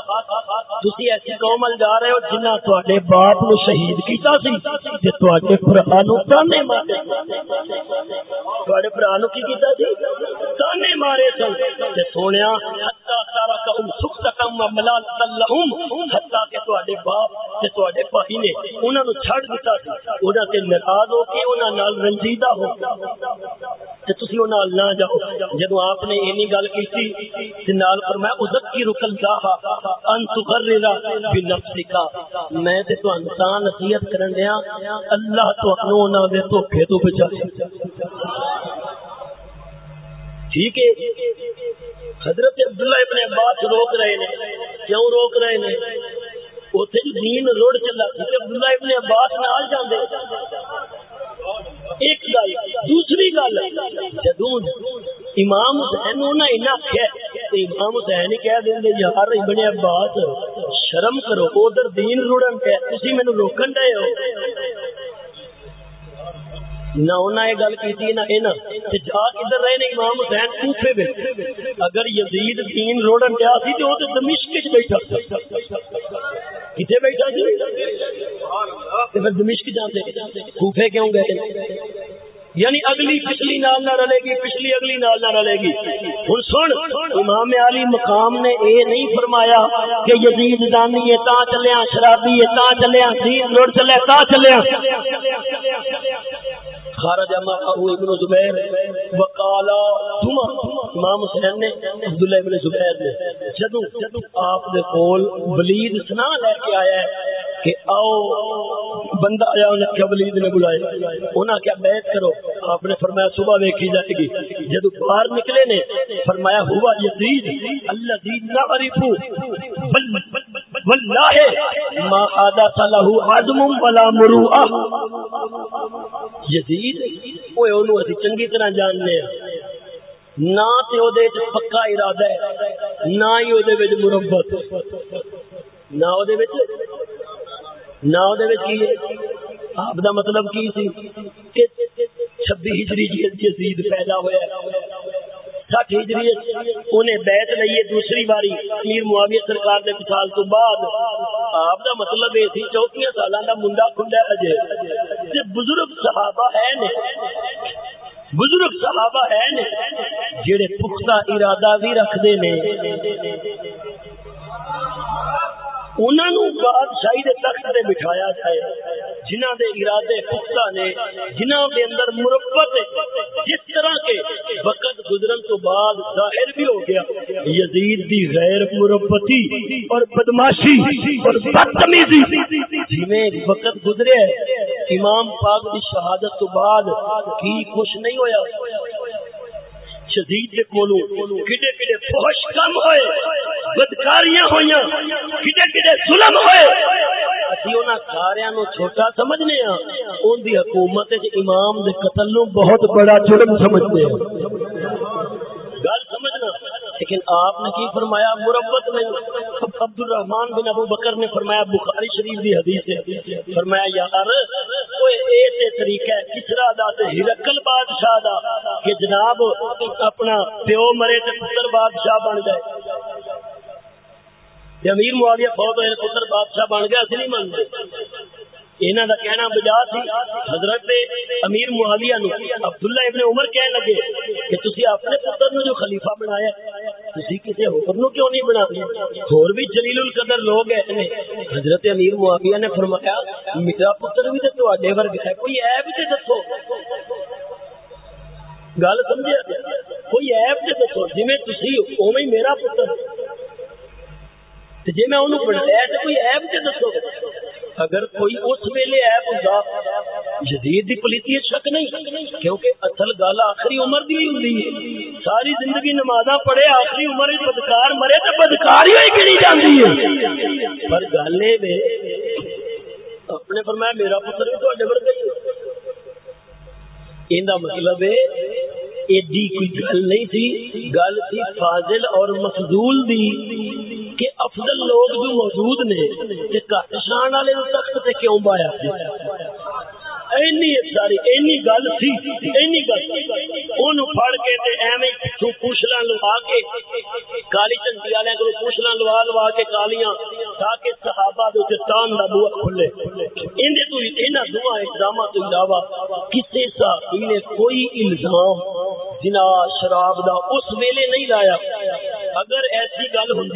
تسی ایسی قوم ال جا رہے ہو جنہ تواڈے باپ نو شہید کیتا سی تے تواڈے بھرا نو تانے مارے تواڈے بھرا نو کی کیتا سی؟ تانے مارے سن۔ تے سونیا حتا ترکم سختم وملال لهم حتا کہ تواڈے باپ بھائی نے انہوں نے چھڑ دیتا سی۔ انہوں سے ناراض ہو کے انہوں نال رنجیدہ تسی نہ جاؤ آپ نے اینی گل نال فرمایا رکل ان تقرر بنفسک میں تے تو انسان نصیحت کرن دیا اللہ تو دے دھوکے تو بچا ٹھیک ہے حضرت عبداللہ ابن عباس روک رہے ہیں کیوں روک رہے ہیں دین روڈ چلا عبداللہ ابن عباس نال جاندے ایک گل، دوسری گل، جدوں امام حسین انہیں انہاں کہیا تے امام حسین ہی کہہ دیں یار ابن عباس، شرم کرو، ادھر دین روڑن تے تسی مینوں روکن ڈے ہو۔ نہ انہیں یہ گل کی نہ جا کدھر رہے نے امام حسین کوفے میں اگر یزید دین روڑن گیا سی تو وہ دمشق بیٹھا۔ کتنے بیٹھا جی؟ دمشق جاتے کوفے کیوں گئے؟ یعنی اگلی پچھلی نال نہ رلے گی، پچھلی اگلی نال نہ رلے گی۔ ہوں سن، امام علی مقام نے اے نہیں فرمایا کہ یزید دانی یہ تا چلیا، شرابی یہ تا چلیا، دین روڑ چلے تا چلیا۔ خارج معه ابن زبیر۔ وقالا ثم امام حسین نے عبداللہ ابن زبیر نے۔ جدو آپ دے کول ولید سنا لے کے آیا ہے کہ آؤ، بندہ آیا انہیں کیا ولید نے بلائے انہاں کیا بیعت کرو۔ آپ نے فرمایا صبح ویکھی جائے گی۔ جدو باہر نکلے نے، فرمایا ہوا یزید، اللہ دین نعرفو واللہ ما حدث له عزم ولا مروءہ یزید اوے وہ اسی چنگی طرح جاننے ہیں۔ نہ تے او دے پکا ارادہ ہے، نہ ہی او دے وچ مربت۔ نہ او دے وچ، نہ او دے وچ کی آپ دا مطلب کی سی؟ کہ 26 ہجری یزید پیدا ہویا سٹھ ہجری انہیں بیت لئیے دوسری باری۔ امیر معاویہ سرکار دے مثال تو بعد آپ دا مطلب یہ سی چوتیاں سالاں دا منڈا کھنڈا اجے۔ تے بزرگ صحابہ ہے نے۔ بزرگ صحابہ ہے نے جڑے پختہ ارادہ بھی رکھدے نے۔ انہوں بادشاہی دے تخت سے بٹھایا جائے جنہ دے ارادے پختہ نے جنہ دے اندر مربت جس طرح کے وقت گزرن تو بعد ظاہر بھی ہو گیا۔ یزید دی غیر مربتی اور بدماشی اور بدتمیزی۔ جویں وقت گزرے امام پاک دی شہادت تو بعد کی خوش نہیں ہویا۔ شدید دے کولو کڈے کڈے فحش کم ہوئے۔ بدکاریاں ہویاں کڈے کڈے ظلم ہوئے۔ اسی انہاں سارے نو چھوٹا سمجھنے ہاں۔ اون دی حکومت وچ امام دے قتل نو بہت بڑا جرم سمجھتے ہیں۔ گل سمجھنا۔ لیکن آپ نے کی فرمایا؟ مربت نہیں عبد الرحمان بن ابو بکر نے فرمایا، بخاری شریف دی حدیث ہے۔ فرمایا یار کوئی ایسے طریقہ ہے کسرا دا تے ہرکل بادشاہ دا کہ جناب اپنا پیو مرے تے پتر بادشاہ بن جائے۔ امیر معاویہ فوت ہوئے پتر بادشاہ بن گیا، اسی نہیں من انہوں کا کہنا بجا سی حضرت امیر معاویہ نو، عبداللہ ابن عمر کہنے لگے کہ تسی اپنے پتر نو جو خلیفہ بنایا تسی کسی اور نو کیوں نہیں بنا اور بھی جلیل القدر لوگ ہیں حضرت امیر معاویہ نے فرمایا، میرا پتر بھی تو تواڈے ورگ ہے، کوئی ایب تے دسو۔ گل سمجھیا کوئی ایب تے دسو جی جویں تسی اوویں میرا پتر۔ جی میں انہوں بنایا تو کوئی ایب تے دسو۔ اگر کوئی اس ویلے ایپ ہوں جدید دی پلیتی شک نہیں، کیونکہ اصل گل آخری عمر دی ہوں ساری زندگی نماز پڑھے، آخری عمر بدکار مرے تو بدکار ہی گنی جاتی ہے؟ پر گل اپنے فرمایا، میرا پتر بھی تھوڑے ورگا ہی مطلب ہے ایڈی کوئی گل نہیں تھی، گل تھی فاضل اور مفضول دی کہ افضل لوگ جو موجود نے کہ گھٹ شان والے تخت تے کیوں بایا ساری اینی گل سی، اینی گل۔ کے ایویں لوا کے، کالی والے کو لوا لوا کے کالیاں، تاکہ صحابہ دے تان دا کھلے۔ تو انہاں دعا اقدامات تو علاوہ کسے صحابی نے کوئی الزام جنا شراب دا اس ویلے نہیں لایا۔ اگر ایسی گل ہوں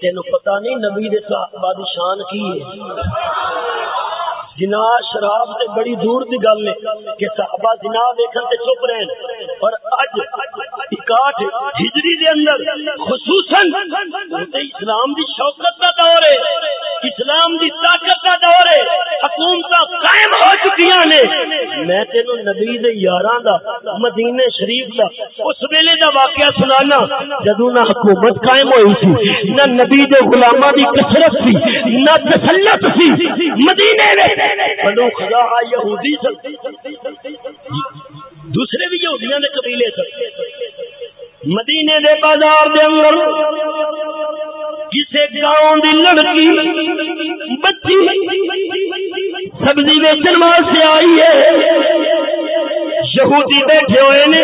تین پتا نہیں نبی صحابہ دی شان کی ہے۔ جنا شراب سے بڑی دور کی گل ہے کہ صحابہ جنا دیکھن سے چپ رہے اور اج اکاٹھ ہجری دے اندر خصوصاً اسلام دی شوکت کا دور ہے، اسلام دی طاقت کا دور ہے حکومت قائم ہو چکی نے۔ میں تینوں نبی دے یاراں دا مدینے شریف دا، اس ویلے دا واقعہ سنانا جدوں نہ حکومت قائم ہوئی سی نہ نبی دے غلاماں دی کثرت سی نہ تسلط سی مدینے وچ بنو خدا یہودی دوسرے بھی یہودیاں دے قبیلے سن۔ مدینے دے بازار دے اندر کسے گاؤں دی لڑکی بچی سبزی ویچن واسطے آئی ہے۔ یہودی بیٹھے ہوئے نے۔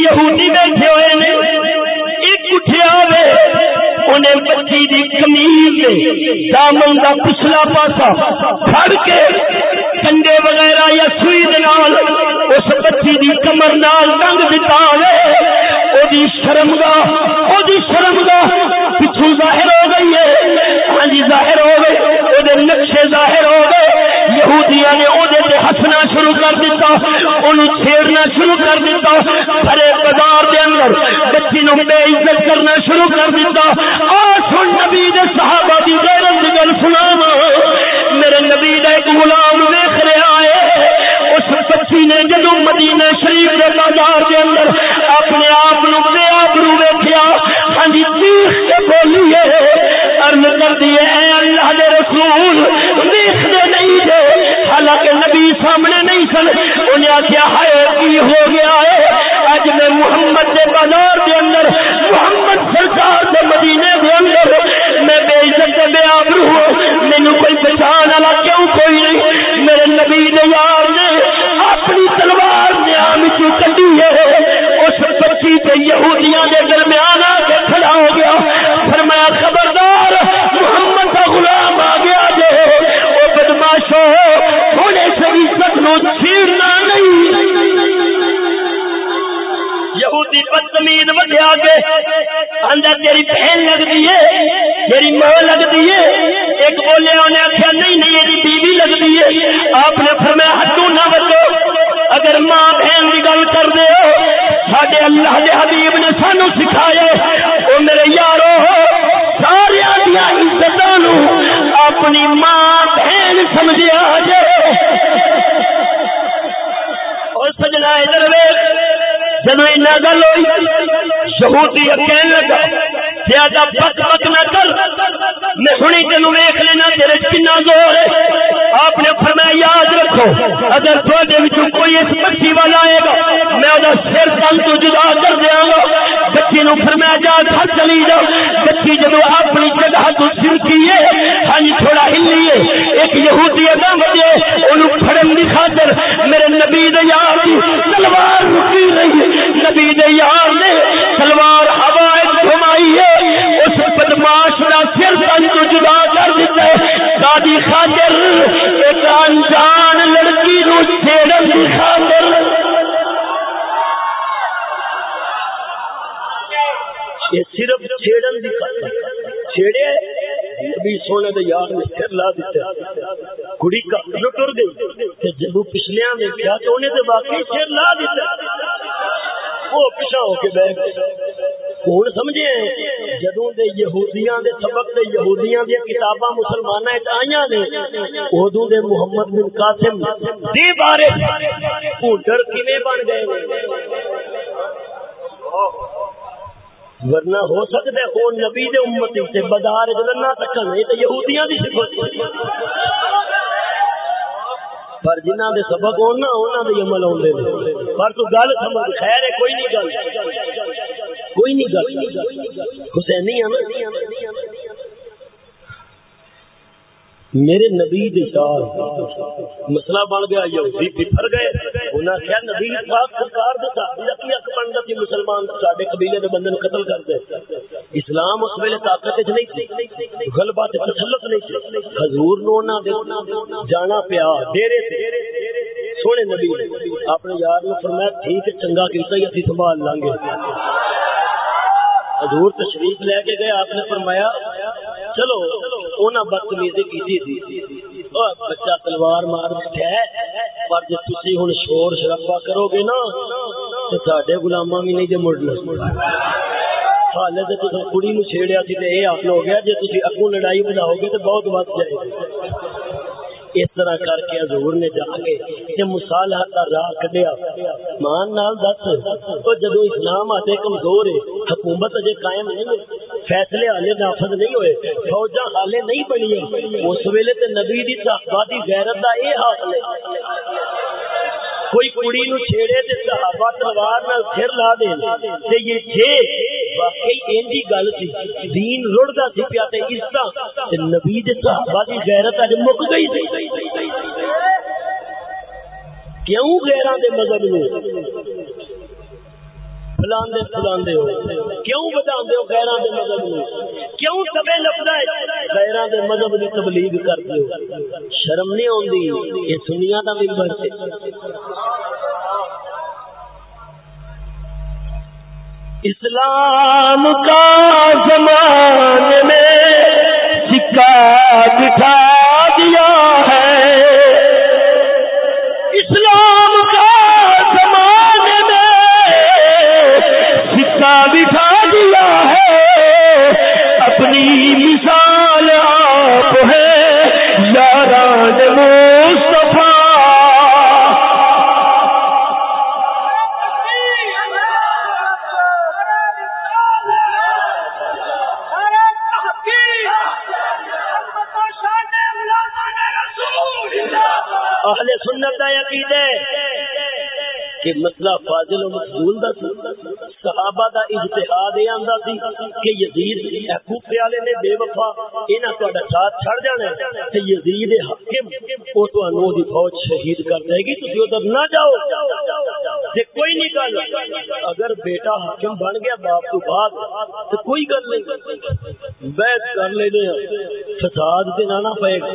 یہودی بیٹھے ہوئے نے۔ اٹھیا وے، انہیں بچی دی کمیز، دامن کا پچھلا پاسا پھڑ کے کنڈے وغیرہ یا سوئی دال اس بچی دی کمر نال ڈنگ دتا ہے شرم گا شرم گا پچھو ظاہر ہو گئی ہے۔ ہاں جی ظاہر ہو گئے وہ نقشے ظاہر ہو گئے۔ یہودیاں نے وہ ہسنا شروع کر دیتا انہوں چھیڑنا شروع کر دیتا ہر بازار دے اندر بچی نو بے عزت کرنا شروع کر دیتا آ سن نبی دے صحابہ دی غیرت دی گل میرے نبی دا ایک غلام ویکھ رہا ہے۔ اس بچی نے جدوں مدینہ شریف دے بازار دے اندر اپنے آپ نو بے آبرو ویکھیا ہاں جی چیخ کے بولی ہے۔ کر دیے اے اللہ دے رسول دیکھ دے نہیں دے حالانکہ نبی سامنے نہیں سن۔ انہیں آخیا ہے کی ہو گیا ہے؟ آج میں محمد کے بازار کے اندر، محمد سرکار کے مدینے کے اندر میں بے عزت بے آبرو ہوں۔ مینو کوئی پہچان والا کیوں کوئی نہیں؟ میرے نبی نے یار نے اپنی تلوار نے آم کیوں ہے۔ اس بچی پہ یہودیاں کے درمیان آ کے کھڑا ہو گیا۔ فرمایا، خبردار، محمد کا غلام آ گیا جو وہ بدماشو ہونے سے عزت نو چھیڑنا نہیں۔ دی بدتمید اندر تیری بہن ہے ماں ہے۔ ایک بولے انہیں آخیا، نہیں نہیں بیوی ہے۔ آپ نے فرمایا نہ بچو۔ اگر ماں بہن کی گل کر دے ساڈے اللہ حبیب نے سانو سکھایا۔ وہ میرے یارو، سارے دیا عزت اپنی ماں بہن سمجھا جائے۔ سجنا ادھر جب گل ہوئی شہوتی کہنے لگا، زیادہ پک پک نہ کر۔ میں سنی تین ویخ لینا، تیرے کنا زور ہے۔ آپ نے فرمایا، یاد رکھو، اگر تھوڑے کوئی اس بچی والا آئے گا، میں وہ سر تن تو جدا کر دیا گا۔ بچی نو فرمایا جا گھر چلی جاؤ بچی جب اپنی جگہ تو سر کی ہے ہاں جی، تھوڑا ہلی ہے۔ ایک یہودی ادا بجے انہوں پھڑن کی خاطر میرے نبی یار کی تلوار رکی رہی ہے۔ نبی یار نے تلوار ہوا گھمائی ہے۔ اس بدماش کا سر تن تو جدا کر دیتا ہے۔ دادی خاطر، ایک انجان لڑکی نو چھیڑن کی خاطر۔ یہ صرف چھیڑن کی خاطر۔ چھیڑے، نبی سونے دے یار نے سر لا دیتا کڑی کا ٹر گئی جب پچھلے میں کیا تو انہیں تو واقعی سر لا دیتا وہ پیچھا ہو کے بیٹھ ہوں سمجھے جدوں دے یہودیاں دے سبق دے یہودیاں دی کتاباں مسلماناں وچ آئیاں نے اودوں دے محمد بن قاسم دی بارے او ڈر کیویں بن گئے؟ ورنہ ہو سکتا ہے وہ نبی دے امت سے بازار جلنا تک نہیں تو یہودیاں دی صفت۔ پر جنہ دے سبق ہونا انہاں دے عمل ہوندے دے پر تو گل سمجھ، خیر ہے، کوئی نہیں گل۔ کوئی نہیں گل۔ حسینی ہے نا میرے نبی دشار مسئلہ بن گیا، یہودی بفر گئے۔ انہاں کیا نبی پاک سرکار دے صحابی کی حق بندا سی مسلمان ساڈے قبیلے دے بندے قتل کر دے۔ اسلام اس ویلے طاقت وچ نہیں سی، غلبہ تے تسلط نہیں سی۔ حضور نو انہاں دے جانا پیا، ڈیرے تے۔ سونے نبی، اپنے یار نو فرمایا، ٹھیک ہے، چنگا کیتا ہی اسی سنبھال لیں گے حضور تشریف لے کے گئے، آپ نے فرمایا، چلو انہیں بدتمیزی کی تھی بچہ تلوار مار بیٹھا ہے، پر جی تھی ہوں شور شرابا کرو گے نا، تو سڈے گلاما بھی نہیں جی مڑنا۔ حالے تو تصا کڑی نو چھیڑیا سی یہ حل ہو گیا جی تھی اگو لڑائی بناؤ گے تو بہت بد جائے گا اس طرح کر کے حضور نے جا کے یہ مصالحہ کا راہ کڈیا۔ مان نال دس تو جدو اسلام آتے کمزور ہے، حکومت اجے قائم نہیں ہے۔ فیصلے حالے نافذ نہیں ہوئے فوجا حالے نہیں بنی اس ویلے تے نبی دی صحابہ غیرت دا اے حال ہے۔ کوئی کڑی نو چھیڑے تے صحابہ تلوار نال سر لا دے۔ تے یہ جے واقعی این دی گل سی، دین رڑدا سی پیا تے اس طرح تے نبی دے صحابہ دی غیرت اج مک گئی سی۔ کیوں غیراں دے مذہب نو؟ فلاندے فلاندے ہو۔ کیوں بتاندے ہو غیراں دے مذہب نو؟ کیوں تبے لبدا ہے؟ غیراں دے مذہب دی تبلیغ کردے ہو۔ شرم نہیں اوندی اے سنیاں دا منبر تے۔ اسلام کا زمان میں سکہ بٹھا کہ مسئلہ فاضل و مقبول دا سی صحابہ دا اجتہاد یہ آندا سی کہ یزید کوفے والے نے بے وفا انہاں تہاڈا ساتھ چھڑ جانا ہے تے یزید حاکم او تانوں دی فوج شہید کر دے گی۔ تسی ادھر نہ جاؤ۔ تے کوئی نہیں گل اگر بیٹا حاکم بن گیا باپ تو بعد تے کوئی گل نہیں۔ بیعت کر لینے فساد تے نہ نہ گا۔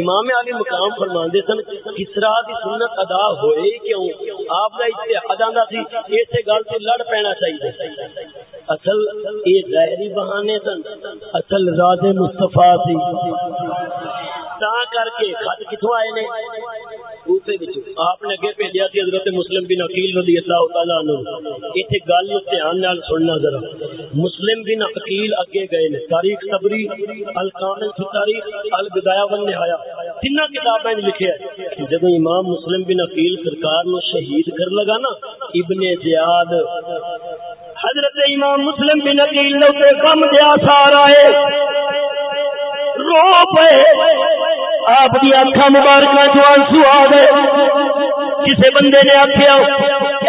امام علی مقام فرماندے سن کسرا دی سنت ادا ہوئے کیوں؟ آپ کا اتحاد آتا سی اسی گل سے لڑ پینا چاہیے۔ اصل یہ ظاہری بہانے سن، اصل راز مستفا سی۔ کر کے خط کتوں آئے نے؟ آپ نے اگے سی، حضرت مسلم بن عقیل رضی اللہ عنہ۔ گل دھیان نال سننا ذرا۔ مسلم بن عقیل اگے گئے نے۔ تاریخ صبری الکامل فی تاریخ ون نہایا جب امام مسلم بن عقیل سرکار نو شہید کر لگا نا، ابن زیاد۔ حضرت امام مسلم بن عقیل نے دیا سارا ہے رو پے۔ آپ کی اکھا مبارک جو آنسو آ گئے کسی بندے نے آخیا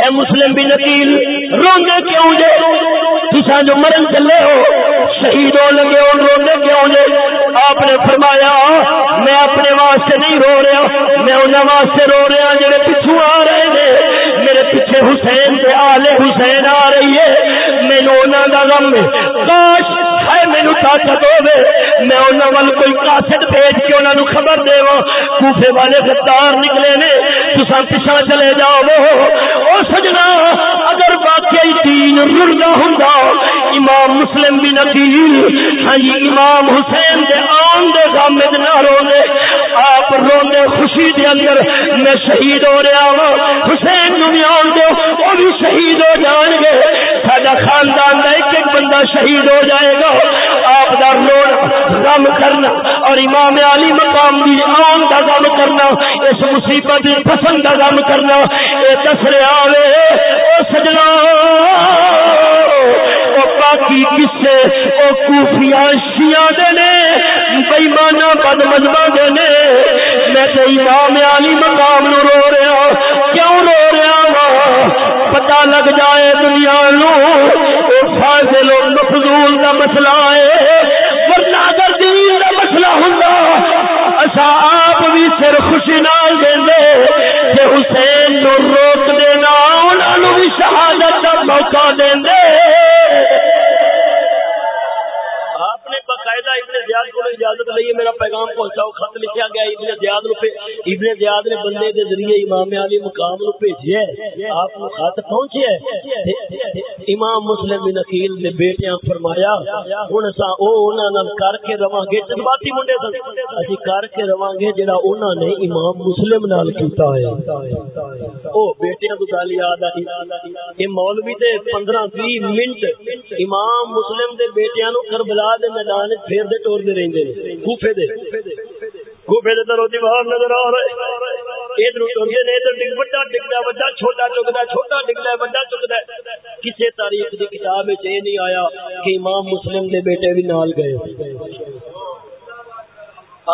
اے مسلم بھی نکیل روندے کیوں جے؟ تسا جو مرن چلے ہو، شہید ہو لگے ہو روندے کیوں جے؟ آپ نے فرمایا، میں اپنے واسطے نہیں رو رہا، میں انہوں واسطے رو رہا جڑے پچھو آ رہے ہیں میرے پیچھے حسین سے آلے حسین آ رہی ہے۔ مینو انہوں کا غم کاش ہے مینو طاقت ہوے میں انہوں وال کوئی کاسٹ بھیج کے انہوں خبر دے کوفے والے غدار نکلے نے تسا پیچھا چلے جاؤ او سجنا اگر واقعی دین رڑدا ہوں امام مسلم بھی نکیل ہاں جی امام حسین دے آن دے غم نہ روندے پر روندے خوشی دے اندر میں شہید ہو رہا ہوں۔ حسین نو بھی آن دو وہ بھی شہید ہو جان گے۔ سارا خاندان کا ایک ایک بندہ شہید ہو جائے گا۔ آپ کا رونا غم کرنا اور امام علی مقام کی آن کا غم کرنا، اس مصیبت پسند کا غم کرنا یہ دس رہا وہ سجنا، او باقی کسے وہ کوفیا شیا نے، بےمانا بد مجمع دے میں تو امام علی مقام نو رو رہا کیوں رو رہا پتا لگ جائے دنیا نو فاضل مفضول کا مسئلہ ہے ورنہ اگر دین کا مسئلہ ہوں اصا آپ بھی سر خوشی نال دیں کہ حسین نو روک دینا انہوں بھی شہادت کا موقع دیں باقاعدہ ابن زیاد کو اجازت لئیے میرا پیغام پہنچاؤ خط لکھا گیا، ابن زیاد نو ابن زیاد نے بندے کے ذریعے امام علی مقام نو بھیجیا ہے، آپ کو خط پہنچیا ہے۔ امام مسلم بن عقیل نے بیٹیاں فرمایا، ہن اساں او انہاں نال کر کے رواں گے۔ جذباتی منڈے سن۔ اسی کر کے رواں گے جڑا انہاں نے امام مسلم نال کیتا ہے۔ او بیٹیاں تو گل یاد آئی۔ اے مولوی تے 15 20 منٹ امام مسلم دے بیٹیاں نو کربلا دے میدان پھیر دے ٹور دے رہندے نے، کوفے دے۔ کوفے دے درو دیوار نظر آ رہے ادھر ٹرتے نے ادھر ڈگ بڑا ڈگدا بڑا چھوٹا چکدا چھوٹا ڈگدا بڑا چکدا کسے تاریخ دی کتاب وچ اے نہیں آیا کہ امام مسلم دے بیٹے بھی نال گئے۔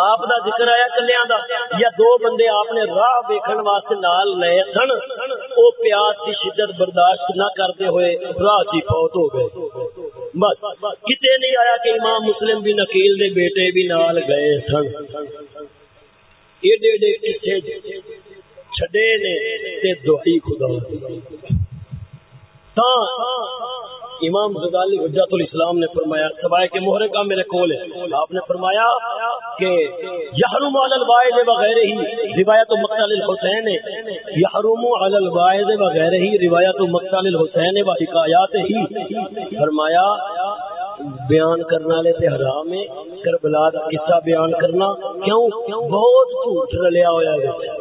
آپ دا ذکر آیا کلیاں دا، یا دو بندے آپ نے راہ ویکھن واسطے نال لے سن، او پیاس کی شدت برداشت نہ کرتے ہوئے راہ چی فوت ہو گئے۔ بس کتے نہیں آیا کہ امام مسلم بھی نکیل دے بیٹے بھی نال گئے سن؟ ایڈے ایڈے کسے چھڈے نے تے دعائی خدا تا امام غزالی حجت الاسلام نے فرمایا، سوائے کے مہرے کا میرے کول ہے، آپ نے فرمایا کہ یحرم علی الوائد وغیرہ ہی، روایت مقتل الحسین یحرم علی الوائد وغیرہ ہی، روایت مقتل الحسین و حکایات ہی۔ فرمایا، بیان کرنا لے تے حرام ہے، کربلا دا قصہ بیان کرنا کیوں؟ بہت جھوٹ رلیا ہویا ہے۔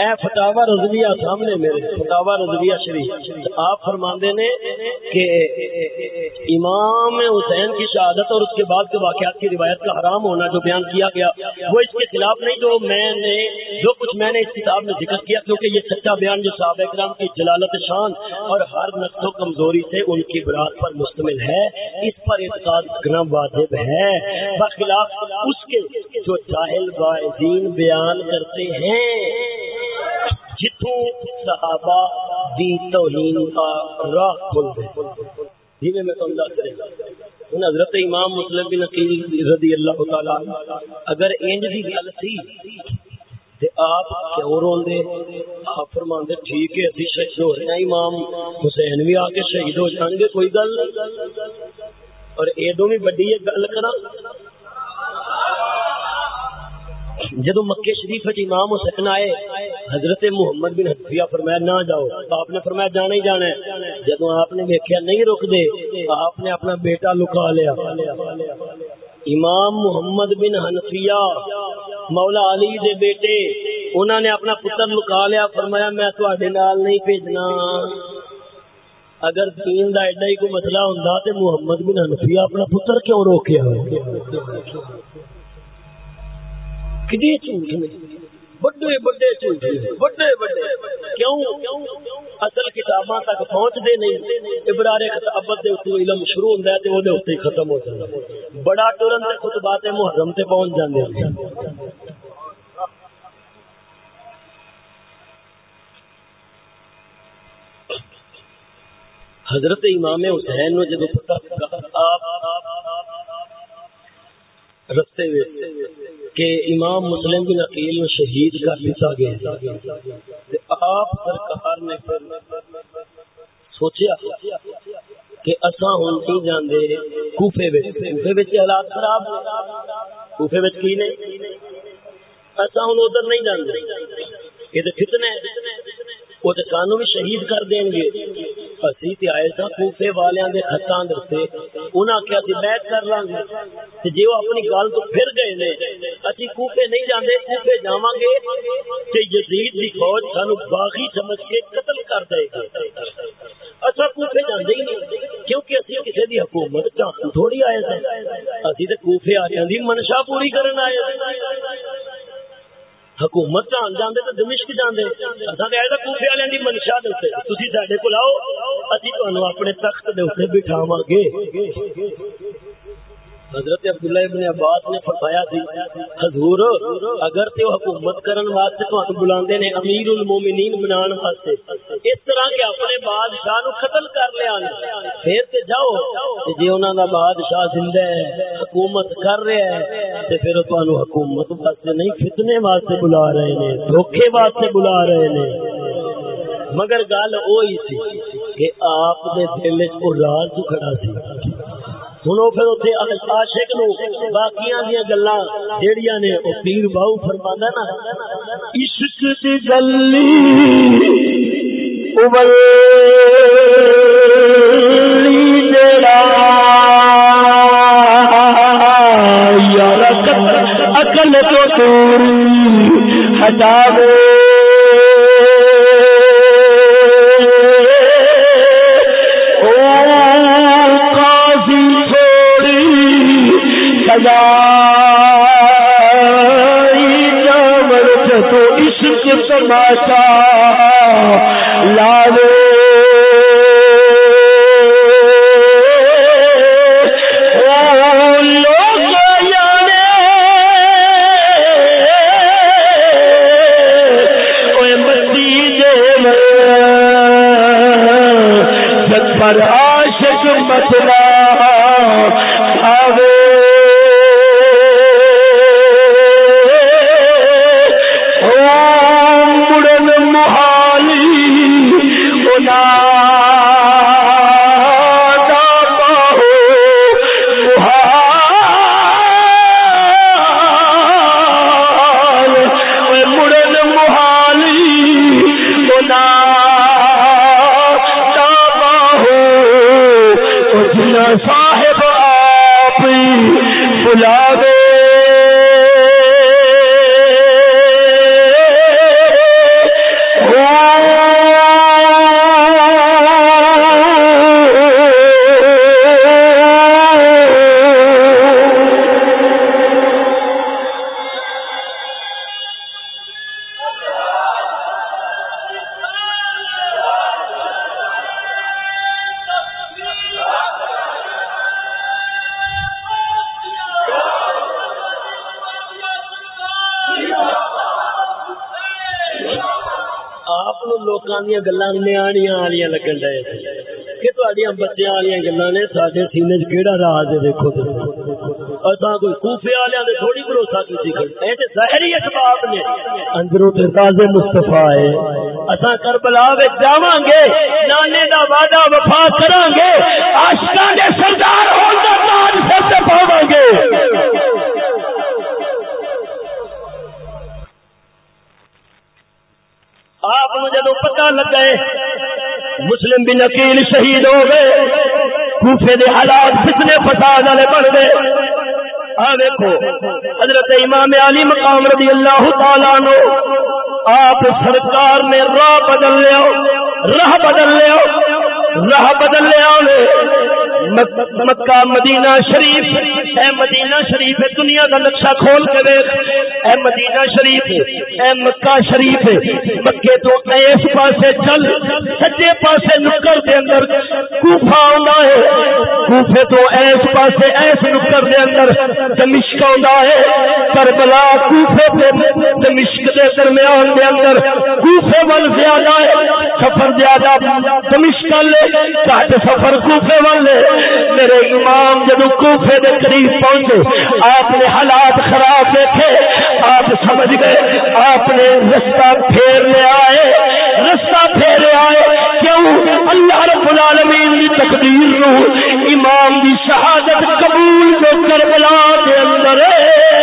اے فتاوا رضویہ سامنے میرے فتاوا رضویہ شریف، آپ فرماندے نے کہ امام حسین کی شہادت اور اس کے بعد کے واقعات کی روایت کا حرام ہونا جو بیان کیا گیا، وہ اس کے خلاف نہیں جو میں نے، جو کچھ میں نے اس کتاب میں ذکر کیا، کیونکہ یہ سچا بیان جو صحابہ اکرام کی جلالت شان اور ہر نقص و کمزوری سے ان کی برات پر مشتمل ہے، اس پر اعتقاد کرنا واجب ہے۔ بخلاف اس کے جو جاہل باعثین بیان کرتے ہیں جتوں صحابہ دی توہین کا راہ کھل دے۔ جی میں تم دس رہا ہوں حضرت امام مسلم بن عقیل رضی اللہ تعالی اگر انج دی گل تھی تے آپ کیوں روندے؟ آپ فرماندے، ٹھیک ہے اسی شہید ہو رہے ہیں امام حسین بھی آ کے شہید ہو جان گے، کوئی گل؟ اور ایڈو بھی بڑی گل کرا جدو مکے شریف امام حسین آئے، حضرت محمد بن حفیہ فرمایا، نہ جاؤ آپ نے فرمایا، جانا ہی جانا ہے۔ جدو آپ نے ویکیا نہیں رکتے آپ نے اپنا بیٹا لکا لیا۔ امام محمد بن حنفیہ، مولا علی دے بیٹے انہوں نے اپنا پتر لکا لیا، فرمایا، میں تھوڑے نال نہیں بھیجنا۔ اگر دین دا ایڈا ہی کوئی مسئلہ ہوں تو محمد بن حنفیہ اپنا پتر کیوں روکیا کدی جھوٹ نہیں بڑے بڑے جھوٹ بڑے بڑے کیوں؟ اصل کتاباں تک پہنچتے نہیں۔ ابرارے خطابت دے اتنے علم شروع ہوتا ہے تو وہ اتنے ختم ہو جاتا بڑا ٹرن سے خطبات محرم سے پہنچ جاتے ہیں حضرت امام حسین نو جدو پتا آپ رستے کہ امام مسلم بن عقیل نو شہید کر دیتا گیا۔ آپ سرکار نے سوچیا کہ اصا ہوں نہیں جانے کوفے کوفے حالات خراب کوفے کی نے اصا ہوں ادھر نہیں جانے یہ تو فتنے وہ تو سانو بھی شہید کر دیں گے۔ اسی تے آئے سا کوفے والیاں دے خطاں دستے انہاں کیا سی بیعت کر لاں گے۔ تے جے وہ اپنی گل تو پھر گئے نے۔ اسی کوفے نہیں جاندے، کوفے جاواں گے۔ تے یزید دی فوج سانو باغی سمجھ کے قتل کر دے گا اچھا کوفے جاندے ہی نہیں، کیونکہ اسی کسی دی حکومت چاہتے تھوڑی آئے سا اسی تے کوفے آ جاندی منشا پوری کرن آئے حکومت جان جانے تے دمشق جاندے اساں تے ایسا کوفے والے دی منشا دے تے تسی ساڈے کول آؤ، اسی تانوں اپنے تخت دے اوپر بٹھاواں گے۔ حضرت عبداللہ ابن عباس نے فرمایا تھی حضور، اگر تے حکومت کرن واسطے تانوں بلاندے نے امیر المومنین بنان واسطے اس طرح کے اپنے بادشاہ نو قتل کر لیا پھر تے جاؤ، تے جے انہاں دا بادشاہ زندہ ہے، حکومت کر رہا ہے، تے پھر تانوں حکومت واسطے نہیں، فتنے واسطے بلا رہے نے، دھوکے واسطے بلا رہے نے. مگر گل وہی سی کہ آپ دے دل وچ راز کھڑا سی سنو پھر اتنے عاشق نو باقی دیا گلا جہیا نے وہ پیر باؤ فرما نا۔ عشق دی گلی اکل تو توری ہٹا دے تماشا لا گلا نیاڑیاں والی لگن ڈے کہ نے سینے ہے دیکھو کوئی کوفے تھوڑی بھروسہ ظاہری اسباب نے۔ اندروں تازے ہے۔ کربلا جا گے نانے کا وعدہ وفا کرا گے آشکا کے سردار ہو گے آپ جدو پتا لگا مسلم بن عقیل شہید ہو گئے، کوفے دے حالات کتنے فساد والے بن گئے۔ دیکھو حضرت امام علی مقام رضی اللہ تعالیٰ نو آپ سرکار نے راہ بدل لیا، راہ بدل لیا، راہ بدل لیا مکہ مدینہ شریف، اے مدینہ شریف دنیا کا نقشہ کھول کے دیکھ اے مدینہ شریف، اے مکہ شریف، مکے تو اس پاسے چل، سجے پاسے نکر دے اندر کوفہ آندا ہے۔ کوفے تو اس پاسے ایس نکر دے اندر، دمشق آندا ہے۔ کربلا کوفے تے دمشق دے درمیان دے اندر کوفے ول زیادہ ہے، سفر زیادہ دمشق لے گھٹ سفر کوفے ول لے میرے امام جب کوفے دے قریب پہنچے، آپ نے حالات خراب دیکھے، آپ سمجھ گئے، آپ نے رستہ پھیر لے آئے۔ رستہ پھیر آئے، کیوں؟ اللہ رب العالمین کی تقدیر نو، امام دی شہادت قبول کو کربلا دے اندر ہے۔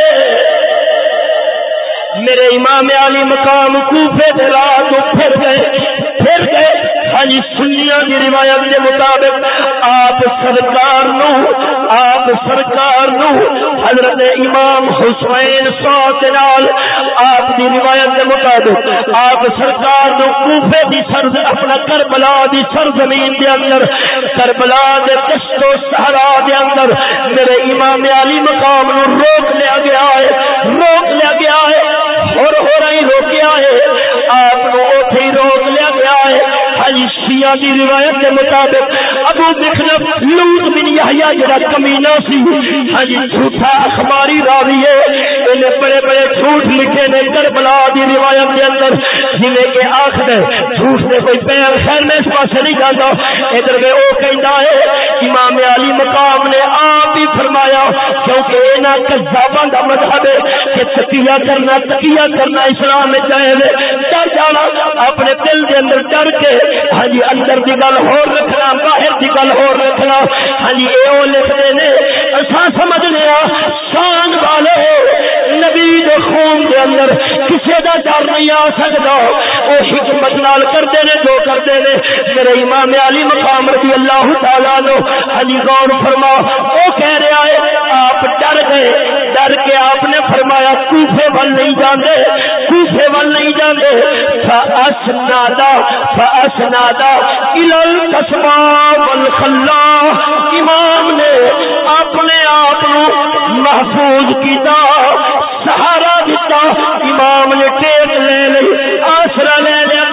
میرے امام علی مقام کوفے دے رات پھر گئے پھر گئے۔ ہاں جی، سنیا کی روایت کے مطابق آپ سرکار نو، آپ سرکار نو حضرت امام حسین سات نال آپ دی روایت کے مطابق آپ سرکار نو کوفے دی سر اپنا کربلا دی سر زمین دے اندر، کربلا دے کشت و سہرا دے اندر میرے امام علی مقام نو روک لیا گیا ہے، روک لیا گیا ہے۔ ہور ہو رہی روکیا ہے آپ کو روک لیا گیا ہے شیعہ دی روایت کے مطابق ابو مخلف لوت بن یحییٰ جڑا کمینہ سی۔ ہاں جی جھوٹا اخباری راوی ہے۔ انہیں بڑے بڑے جھوٹ لکھے نے کربلا دی روایت کے اندر۔ جنہیں کہ آخر جھوٹ سے کوئی پیر خیر میں اس پاسے نہیں جاتا ادھر میں وہ کہندا ہے، امام علی مقام نے آپ ہی فرمایا، کیونکہ انہاں کذاباں دا مذہب ہے کہ تقیہ کرنا تقیہ کرنا اسلام میں جائز ہے۔ ڈر جانا، اپنے دل کے اندر ڈر کے ہاں جی اندر کی گل ہو رکھنا، باہر دی کی گل ہو رکھنا ہاں جی یہ لکھتے ہیں اصا سمجھ لیا شان والے نبی دے خون دے اندر کسی دا ڈر نہیں آ سکتا وہ حکمت نال کرتے نے، جو کرتے نے۔ میرے امام علی مقام رضی اللہ تعالیٰ نو علی ہاں غور فرما، وہ کہہ رہا ہے، آپ ڈر گئے۔ ڈر کے آپ نے فرمایا، کوفے ول نہیں جاندے۔ کوفے ول نہیں جاندے۔ فاسنادا فاسنادا الى القسماء والخلا امام نے اپنے آپ محفوظ کیتا۔ سہارا دیتا امام نے ٹیک لے لی آسرا لے لیا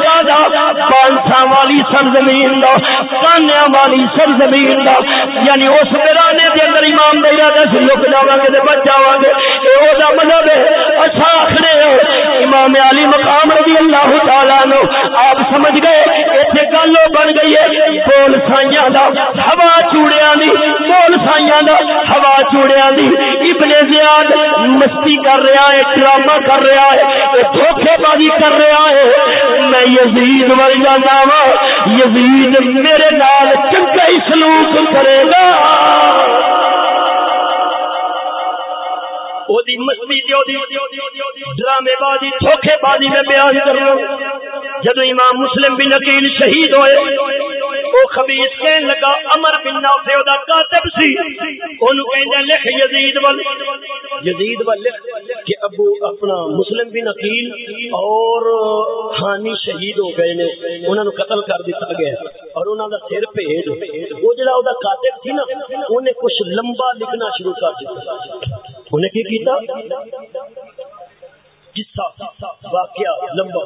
پانسا والی سرزمین دا کانیا والی سرزمین دا یعنی اس ویرانے کے امام دے ارادہ سے لک جاواں گے تے بچ جاواں گے، اے او دا مطلب ہے اچھا آخرے امام علی مقام رضی اللہ تعالی نو آپ سمجھ گئے، ایتھے گل بن گئی ہے، بول سائیاں دا، ہوا چوڑیاں دی، بول سائیاں دا، ہوا چوڑیاں دی۔ ابن زیاد مستی کر رہا ہے، ڈرامہ کر رہا ہے دھوکے بازی کر رہا ہے۔ میں یزید ول جانا وا یزید میرے نال چنگا ہی سلوک کرے گا۔ ڈرامے بازی دھوکھے بازی میں بیان کروں جب امام مسلم بن عقیل شہید ہوئے، وہ خبیث کہنے لگا امر بن نافع دا کاتب سی۔ اونوں کہندا لکھ یزید ول یزید ول لکھ کہ ابو اپنا مسلم بن عقیل اور ہانی شہید ہو گئے نے، انہاں نو قتل کر دتا گیا۔ اور انہاں دا سر بھیج وہ جڑا او دا کاتب تھی نا اونے کچھ لمبا لکھنا شروع کر دتا۔ انہیں کی کیتا واقعہ، لمبا۔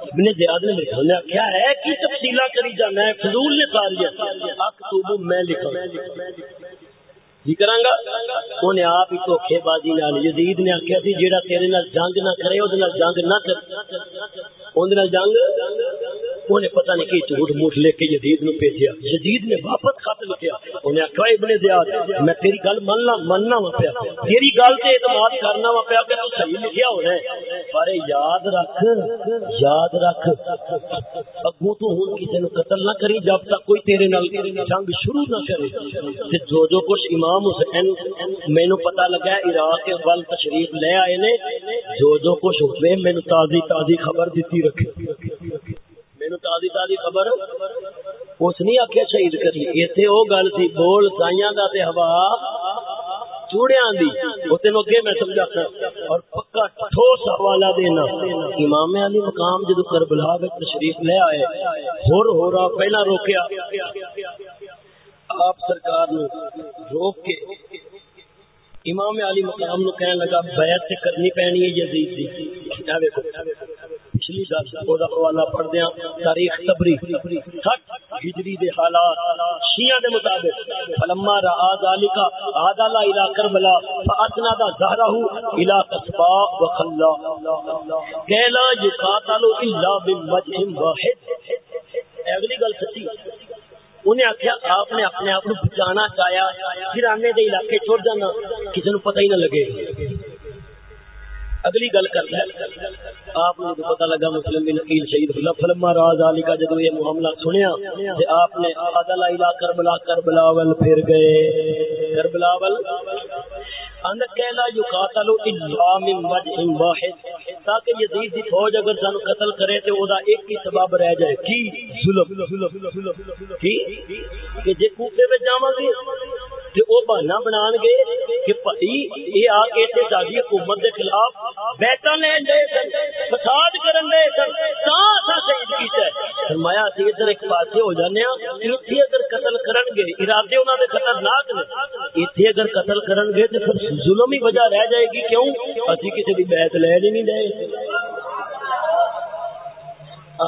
ابن زیاد نے لکھا کیا ہے کی تفصیلہ کری جانا ہے فضول نے ساری اکتوب میں لکھا۔ جی کرانگا، انہیں آپ ہی دھوکھے بازی نال، یزید نے آخیا سی، جیڑا تیرے نال جنگ نہ کرے وہ جنگ نہ کرے اندر جنگ انہیں پتہ نہیں کہ جھوٹ موٹ لے کے یزید نو بھیجیا۔ یزید نے واپس خط لکھیا۔ انہیں آخیا ابن زیاد، میں تیری گل مننا مننا وا پیا۔ تیری گل تے اعتماد کرنا وا پیا کہ تو صحیح لکھیا ہونا ہے۔ پر یاد رکھ یاد رکھ۔ ابو تو ہن کسی نو قتل نہ کری جب تک کوئی تیرے نال جنگ شروع نہ کرے۔ تے جو جو کچھ امام حسین مینوں پتہ لگا عراق کے ول تشریف لے آئے نے، جو جو کچھ ہوئے، مینوں تازی تازی خبر دیتی رکھے مینوں تازی تازی خبر اس نہیں آخیا شہید کری۔ اتنے وہ گل سی بول سائیاں دا تے ہوا چوڑیاں دی۔ وہ تین اگے میں سمجھا اور پکا ٹھوس حوالہ دینا۔ امام علی مقام جدو کربلا تشریف لے آئے، ہور ہورا پہلا روکیا۔ آپ سرکار نے روک کے امام علی مقام نو کہنے لگا، بیعت کرنی پینی ہے یزید دی۔ پچھلی گل حوالہ پڑھ دیا تاریخ تبری ہجری دے حالات شیعہ دے مطابق۔ فلما را ذالکا آدالا الى کربلا فاتنا دا زہرہو الى قصبا وخلا کہلا یقاتلو الا بمجہم واحد۔ اگلی گل سچی۔ انہیں آخیا آپ نے اپنے آپ بچانا چاہیا کرانے کے علاقے چھوڑ جانا کسی نے پتہ ہی نہ لگے۔ اگلی گل کرتا ہے۔ آپ نے تو پتہ لگا مسلم بن عقیل شہید فلما راز علی کا جدو یہ معاملہ سنیا آپ نے عدل الہ کربلا کربلا ول پھر گئے۔ کربلا ول ان کہلا یقاتل الا من وجه واحد۔ تاکہ یزید دی فوج اگر سانو قتل کرے تے او دا ایک ہی سبب رہ جائے۔ کی؟ ظلم۔ کی؟ کہ جے کوفے وچ جاواں گے تے او بہانہ بنان گے کہ بھائی اے آ کے تے ساڈی حکومت دے خلاف بیٹا لین دے فساد کرن دے تا اسا شہید کیتا ہے۔ فرمایا، اسی ادھر ایک پاسے ہو جانے ہاں ایتھے اگر قتل کرن گے، ارادے انہاں دے خطرناک نے۔ ایتھے اگر قتل کرن گے تے پھر ظلم ہی وجہ رہ جائے گی، کیوں؟ اسی کسی دی بیعت لے نہیں دے۔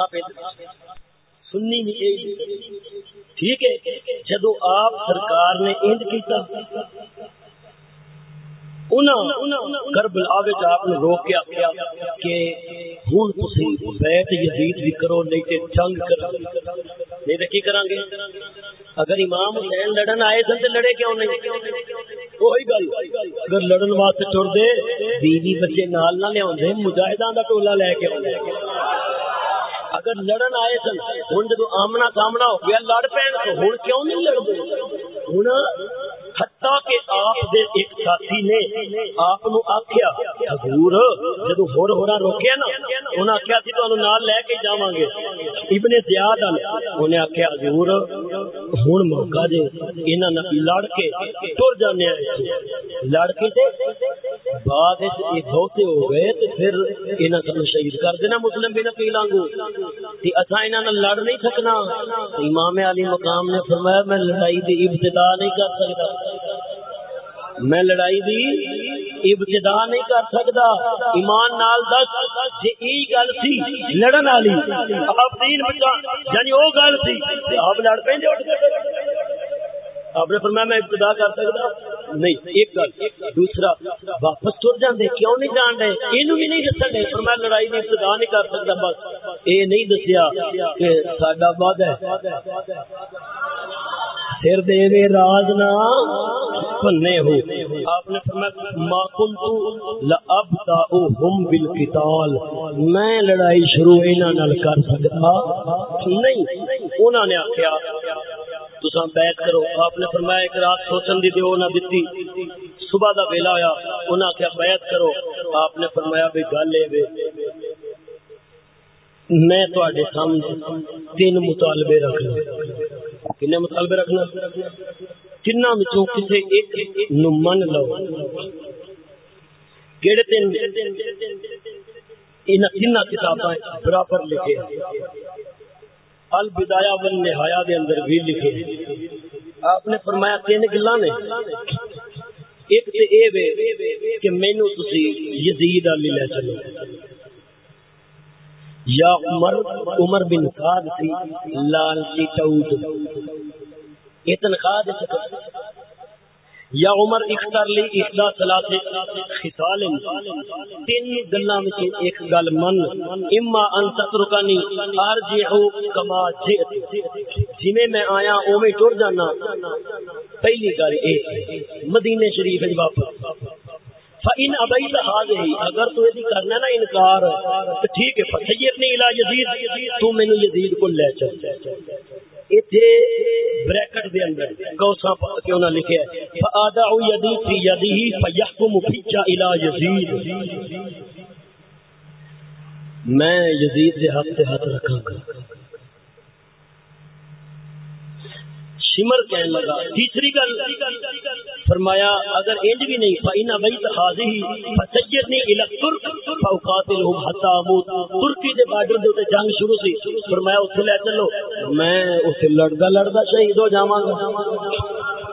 آپ سننی نہیں ٹھیک ہے، جدو آپ سرکار نے انج کیتا کربلا آپ نے کہ بیت یزید بھی کرو نہیں تے جنگ کرو۔ نہیں کی گے اگر امام حسین لڑن آئے سن تو لڑے کیوں نہیں؟ وہی گل۔ اگر لڑن واسطے چھوڑ دے، بیوی بچے نال نہ لیا مجاہدان کا ٹولا لے کے آؤں اگر لڑن آئے سن ہوں جدو آمنا سامنا ہو گیا، لڑ پین تو ہوں کیوں نہیں لڑتے؟ ہوں حتیٰ کہ آپ دے ایک ساتھی نے آپ نو آکھیا، حضور جدو ہور ہورا روکیا نا انہوں آکھیا سی تو نال لے کے جاواں گے ابن زیاد انہیں آکھیا، حضور ہن موقع جے انہاں نال لڑ کے ٹر جانے لڑ کے تے؟ بعد یہ بہتے ہو گئے تو پھر انہاں سن شہید کر دینا مسلم بن عقیل وانگو تے اساں انہاں نال لڑ نہیں سکنا امام علی مقام نے فرمایا، میں لڑائی دی ابتدا نہیں کر سکتا۔ میں لڑائی دی ابتدا نہیں کر سکتا۔ ایمان نال دس جی ای گل سی لڑن والی۔ آپ دین بچا یعنی وہ گل سی آپ لڑ پہ آپ نے فرمایا، میں ابتدا کر سکتا۔ نہیں، ایک گل، دوسرا، واپس تر جاندے، کیوں نہیں جان دے اینو بھی نہیں دسن دے پر میں لڑائی دی ابتدا نہیں کر سکتا، بس اے نہیں دسیا کہ ساڈا وعدہ ہے۔ پھر دے دے راز نہ پنے ہو۔ آپ نے فرمایا، ما کنتو لابداؤہم بالقتال۔ میں لڑائی شروع انہاں نال کر سکتا نہیں، انہاں نے آکھیا تساں بیعت کرو۔ آپ نے فرمایا ایک رات سوچن دی دیو نہ دتی۔ صبح دا ویلا ہویا، انہاں آکھیا بیعت کرو۔ آپ نے فرمایا بھی گل اے وے، میں تواڈے سامنے تین مطالبے رکھنا۔ کنے مطالبے رکھنا؟ تین کسی ایک نو من لو۔ کہڑے تین؟ ان تین کتاباں برابر لکھے۔ البدایا ون نہایا دے اندر بھی لکھے۔ آپ نے فرمایا تین گلا نے۔ ایک تے اے وے کہ مینوں تسی یزید علی لے چلو۔ یا عمر عمر بن خاد تھی لال سی ٹوٹ۔ یہ تنخواہ دے سکتا یا عمر اختر لی اخدا صلاح خصال تین گلاں وچ ایک گل من۔ اما ان تترکانی ارجعو کما جئت۔ جویں میں آیا، اوویں ٹر جانا۔ پہلی گل اے مدینے شریف وچ جی واپس۔ فَإِنْ أَبَيْتَ هَذِهِ، اگر تو یہ کرنا نا انکار، تو ٹھیک ہے فَسَيِّرْنِي إِلَى يَزِيد، تو میں نے یزید کو لے چل۔ بریکٹ دے اندر کوسا کے نہ لکھے ہے میں یزید ہاتھ سے ہاتھ رکھا گا۔ سمر کہنے لگا، تیسری گل، فرمایا، اگر انج بھی نہیں فائنا بیت حاضی فسجدنی الى ترک فوقاتلہم حتی اموت ترکی دے بارڈر دے تے جنگ شروع سی۔ فرمایا اوتھے لے چلو۔ میں اوتھے لڑدا لڑدا شہید ہو جاواں گا۔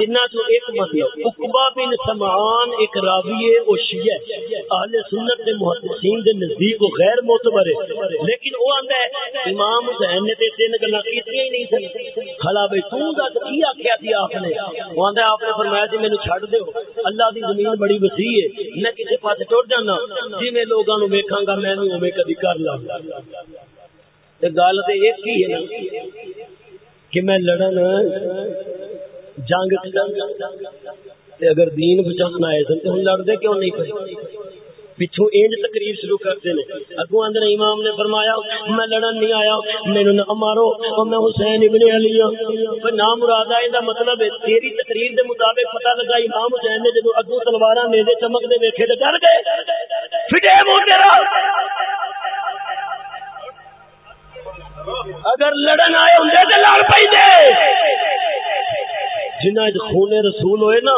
تینا تو ایک مطلب اقبا بن سمعان ایک راوی ہے، وہ شیعہ اہل سنت دے محدثین دے نزدیک وہ غیر معتبر ہے۔ لیکن وہ آندا ہے، امام حسین نے تے تین گلاں کیتیاں ہی نہیں سن۔ خلا بھائی، تو دا کی آکھیا سی آپ نے؟ وہ آندا آپ نے فرمایا جی مینوں چھڈ دیو۔ اللہ دی زمین بڑی وسیع ہے، میں کسے پاس ٹر جانا۔ جی میں لوگاں نو ویکھاں گا، میں بھی اوویں کبھی کر لاں تے گل تے ایک ہی ہے نا، کہ میں لڑن جنگ اگر دین بچانا ہے تو ہوں لڑتے کیوں نہیں پہ پچھو اینج تقریر شروع کرتے ہیں اگو اندر امام نے فرمایا، میں لڑن نہیں آیا میرے نہ مارو، اور میں حسین ابن علی ہوں پر نام مراد ہے مطلب ہے، تیری تقریر دے مطابق پتہ لگا امام حسین نے جدو اگو تلوار میرے چمک دے ویکھے تو ڈر گئے۔ فٹے منہ تیرا۔ اگر لڑن آئے ہوں تو لڑ پی دے جنہ خون رسول ہوئے نا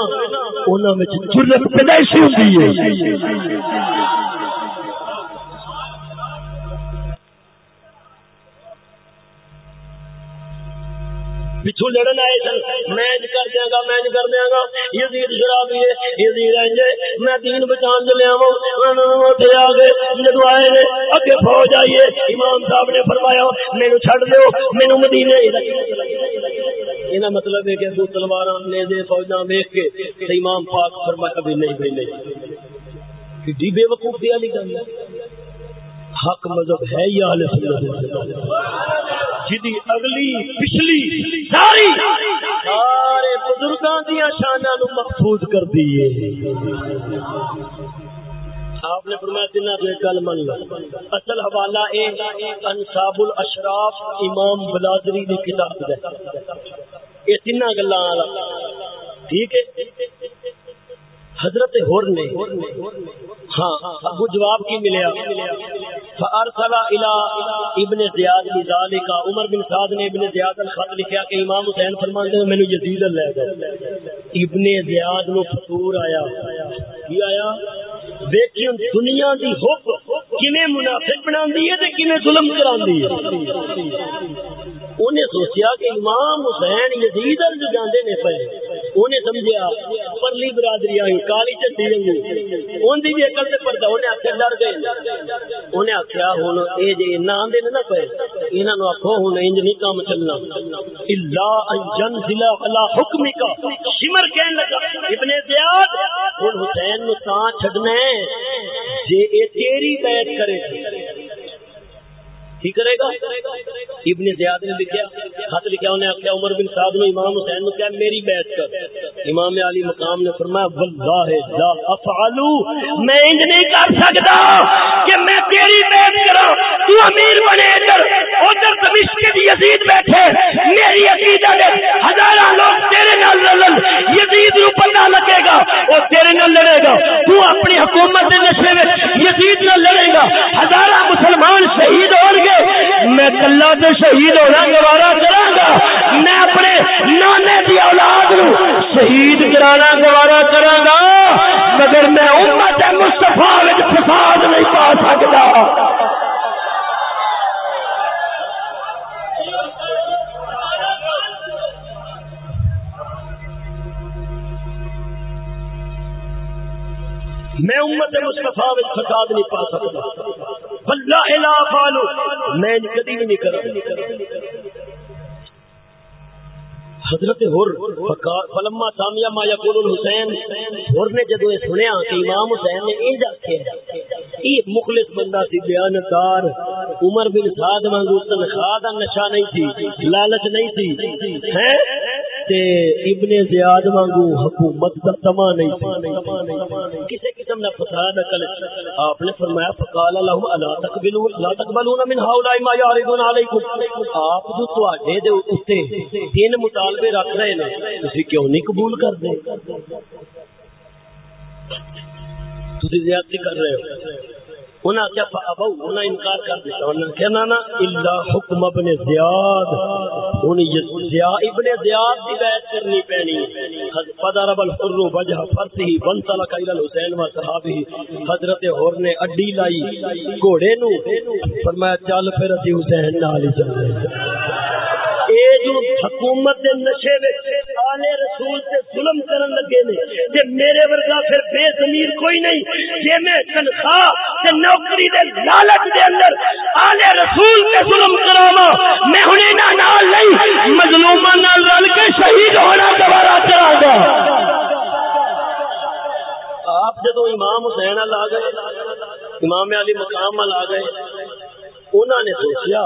انہوں جرت پیدائشی ہوتی ہے۔ پچھو لڑن آئے سن۔ میں کر دیا گا، میں کر دیا گا۔ یزید شرابی ہے، یزید آئیں میں دین بچان چلے آ گئے جدو آئے گے اگے فوج آئیے امام صاحب نے فرمایا میرے چڑ دو مینو مدینے یہ مطلب ہے کہ دو تلوار نے دے فوجاں دیکھ کے تے امام پاک فرمایا ابھی نہیں بھائی نہیں۔ کہ جی بے وقوفی والی گل حق مذہب ہے یا اہل سنت؟ جدی اگلی، پچھلی، ساری، سارے بزرگاں دیا شانہ نو محفوظ کر دیے آپ نے فرمایا تین گل من لو۔ اصل حوالہ اے، انصاب الاشراف امام بلادری کی کتاب ہے یہ تین گلا ٹھیک ہے؟ حضرت ہور نے ہاں ابو جواب کی ملیا۔ فارسل الى ابن زیاد لذالک عمر بن سعد نے ابن زیاد الخط لکھیا کہ امام حسین فرماتے ہیں مینوں یزید لے گئے ابن زیاد نو فطور آیا۔ کی آیا؟ دیکھیں دنیا دی حب کنے منافق بناندی ہے تے کنے ظلم کراندی ہے؟ انہیں سوچیا کہ امام حسین یزید جو جاندے نے پے انہیں سمجھیا، پرلی برادری آئی، کالی چٹی رنگی۔ ان دی بھی عقل تے پردہ، انہیں آکھیا ڈر گئے۔ انہیں آکھیا، ہن اے جے نہ آندے نہ پے، انہاں نو آکھو ہن انج نہیں کام چلنا۔ الا ان جنزل علی حکمک۔ شمر کہن لگا، ابن زیاد، ہن حسین نو تاں چھڈنا ہے۔ جے اے تیری بیعت کرے۔ کی کرے گا؟ ابن زیاد نے لکھا خط لکھا انہیں آخیا، عمر بن صاحب نے امام حسین نے کیا میری بیعت کر۔ امام علی مقام نے فرمایا، واللہ لا افعلو، میں انج نہیں کر سکتا کہ میں تیری بیعت کرا تو امیر بنے ادھر ادھر دمشق کے یزید بیٹھے۔ میری عقیدہ دے ہزاراں لوگ تیرے نال لڑن یزید نو پتہ لگے گا او تیرے نال لڑے گا۔ تو اپنی حکومت دے نشے وچ یزید نال لڑے گا۔ ہزاراں مسلمان شہید ہون گے میں کلا تو شہید ہونا گوارا کرا گا میں اپنے نانے کی اولاد نو شہید کرانا گوارا کرا گا مگر میں امت مستفا فساد نہیں پا سکتا میں امت مستفا فساد نہیں پا سکتا اللہ لا فالو۔ میں کدی بھی نہیں کرا حضرت ہر فلما سامیا ما یقول الحسین ہر نے جدو یہ سنیا کہ امام حسین نے یہ آخیا یہ مخلص بندہ سی بیانکار عمر بن سعد مانگو تنخواہ دا نشہ نہیں تھی، لالچ نہیں تھی۔ ہیں؟ تے ابن زیاد وانگو حکومت دا تما نہیں تھی کسی قسم نہ فساد کل آپ نے فرمایا، فقال لهم الا تقبلون لا تقبلون من هؤلاء ما يعرضون عليكم۔ آپ جو تواڈے دے اوتے تین مطالبے رکھ رہے ہیں، تسی کیوں نہیں قبول کر دے تسی زیادتی کر رہے ہو۔ انہاں کیا ابو انہاں انکار کر دیا انہاں کیا نا الا حکم ابن زیاد انہی زیاد ابن زیاد دی بیعت کرنی پینی فضرب الحر وجہ فرسه بنطلق الى الحسین و صحابہ حضرت حر نے اڈی لائی. گھوڑے نو فرمایا، چل پھر اسی حسین نال ہی چل اے جو حکومت دے نشے وچ آلے رسول تے ظلم کرن لگے نے تے میرے ورگا پھر بے ضمیر کوئی نہیں جے میں تنخواہ تے نوکری دے لالچ دے اندر آلے رسول تے ظلم کراواں، میں ہن انہاں نال نہیں، مظلوماں نال رل کے شہید ہونا دوبارہ چاہاں گا آپ جدو امام حسین آ گئے، امام علی مقام آ گئے انہوں نے سوچا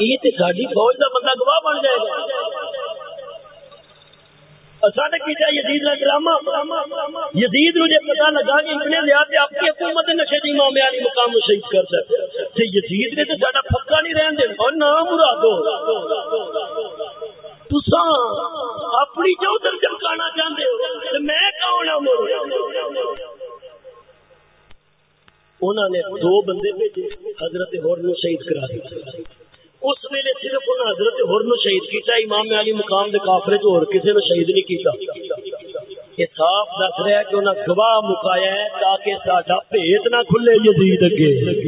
یہ تو ساری فوج کا بندہ گواہ بن جائے گا۔ یزید کا ڈرامہ یزید پتا لگا کہ اتنے آپ کی حکومت نشے کی امام مقام شہید کر سکتے یزید نے تو سارا پکا نہیں رہن دیں اور تسا اپنی جو ادھر چمکانا چاہتے ہو میں کون ہوں انہوں نے دو بندے بھیجے، حضرت ہور نو شہید کرا دیا۔ اس ویلے صرف انہوں حضرت ہور نو شہید کیتا، امام علی مقام دے کافرے جو اور کسی نے شہید نہیں کیتا۔ یہ صاف دس رہا ہے کہ انہوں گواہ مکایا ہے تاکہ ساڈا بھیت نہ کھلے یزید اگے۔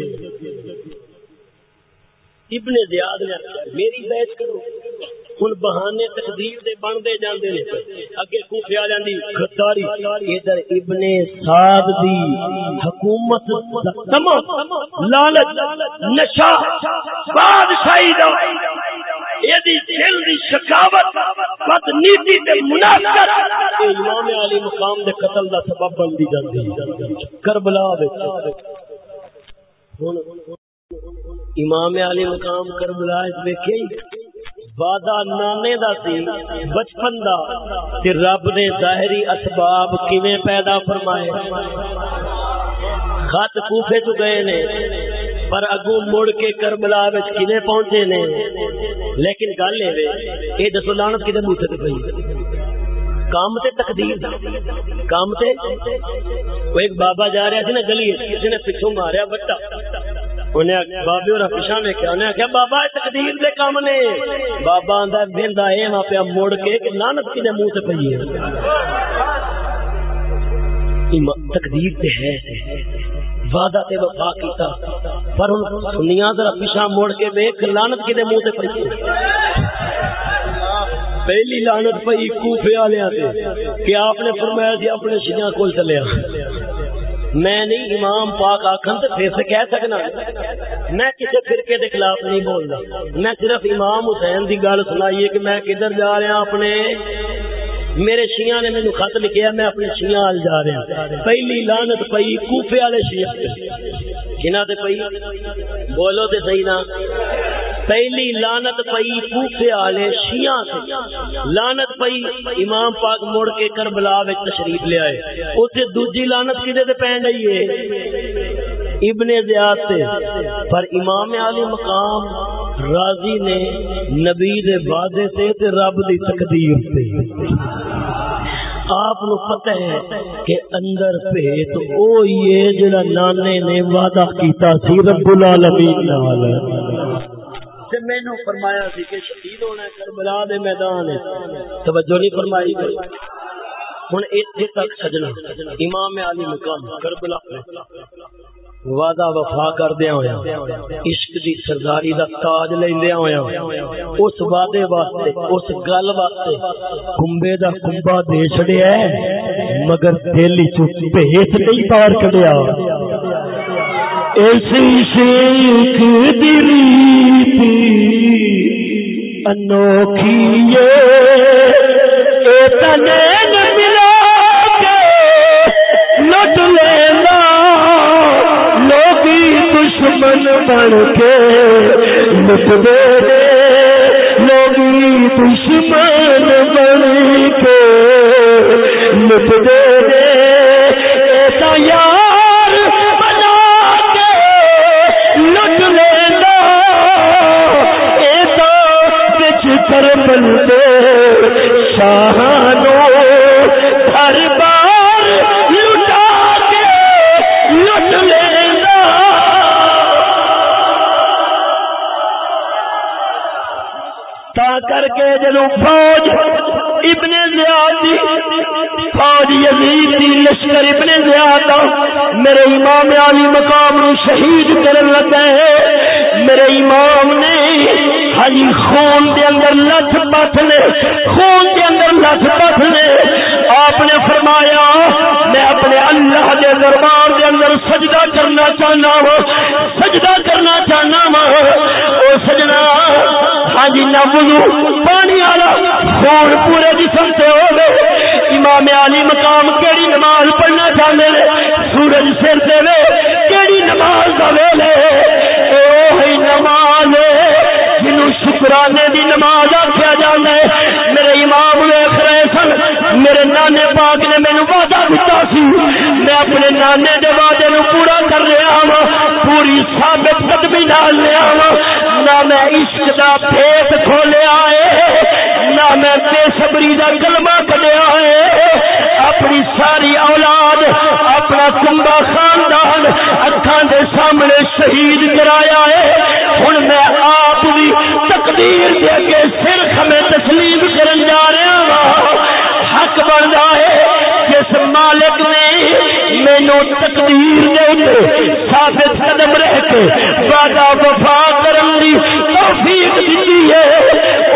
ابن زیاد نے میری بیعت کرو۔ ہوں بہانے تقدیر دے بنتے جاندے نے اگے کوفے آ جاندی، غداری۔ ادھر ابن سعد دی حکومت تمام لالچ نشا بادشاہی دا۔ ایدی دل دی شکاوت بد نیتی تے منافقت امام علی مقام دے قتل دا سبب بن دی جاندی۔ کربلا وچ۔ امام علی مقام کربلا اس ویکھے وعدہ نانے دا سی، بچپن دا، تے رب نے ظاہری اسباب کیویں پیدا فرمائے؟ خط کوفے تو گئے نے، پر اگو مڑ کے کربلا وچ کیویں پہنچے نے؟ لیکن گل اے وے اے دسو لعنت کدے منہ تے پئی؟ کام تے تقدیر دا۔ کام تے؟ وہ ایک بابا جا رہا سی نا گلی کسی نے پیچھوں ماریا بٹا۔ انہیں بابے اور پیچھا میں کیا؟ انہیں کیا بابا تقدیر دے کام نے. بابا آندا بیندا اے وہاں پہ مڑ کے کہ لعنت کدے منہ تے پئی ہے. تقدیر تے ہے وعدہ تے وفا کیتا۔ پر ہن دنیا ذرا پیچھا مڑ کے ویکھ لعنت کدے منہ تے پئی پہلی لانت پئی کوفے والے تے۔ کہ آپ نے فرمایا سی اپنے شیاں کو چلیا میں نہیں امام پاک آخن تو پھر سے کہہ سکنا۔ میں کسی فرقے کے خلاف نہیں بولنا۔ میں صرف امام حسین کی گل سنائی ہے کہ میں کدھر جا رہا ہاں اپنے۔ میرے شیعہ نے مینو خط لکھیا، میں اپنے شیعہ ال جا رہا ہاں۔ پہلی لانت پئی کوفے والے شیعہ کنا تے پئی؟ بولو تے صحیح نا پہلی لانت پئی کوفے والے شیعہ سے۔ لانت پئی امام پاک مڑ کے کربلا وچ تشریف لے آئے۔ اوتھے دوجی لانت کدے تے پین رہی ہے ابن زیاد سے۔ پر امام علی مقام راضی نے نبی دے وعدے سے تے رب دی تقدیر سے۔ آپ نو پتہ ہے کہ اندر پیت او یہ جڑا نانے نے وعدہ کیتا سی رب العالمین نال۔ تے مینوں فرمایا سی کہ شہید ہونا کربلا دے میدان توجہ نہیں فرمائی گئی۔ ہن ایتھے تک سجنا، امام علی مقام کربلا وعدہ وفا کردیا ہوا عشق دی سرداری دا تاج لیندیا ہوا اس وعدے واسطے، اس گل واسطے کمبے دا کمبا دے چھڑیا مگر دل وچ بھیت نہیں پار کڈیا۔ ایسی شیخ دلی تھی، انوکھی یہ تنین ملا کے لٹ لینا۔ لوگی دشمن بن کے لٹ دے لوگی دشمن بن کے لٹ دے جدو فوج ابن زیاد فوج یزید دی لشکر ابن زیاد میرے امام علی مقام نو شہید کرن لگا ہے میرے امام نے ہاں خون دے اندر لت پت نے خون دے اندر لت پت نے آپ نے فرمایا، میں اپنے اللہ دے دربار دے اندر سجدہ کرنا چاہنا ہوں، سجدہ کرنا چاہنا ہوں۔ او سجنا ہاں جی نہ پانی والا خون پورے جسم سے ہو گئے۔ امام علی مقام کیڑی نماز پڑھنا چاہتے ہیں سورج سر دے کیڑی نماز کا ویلے نماز جنو شکرانے دی نماز آخیا جانا ہے۔ میرے امام ویخ رہے سن، میرے نانے پاک نے مینو وعدہ دتا سی۔ میں اپنے نانے دے وعدے نو پورا کر رہا ہوں پوری ثابت قدمی ڈال لیا ہوں نہ میں عشق تقدیر دے ثابت قدم رہ کے وعدہ وفا کرن دی توفیق دیتی ہے۔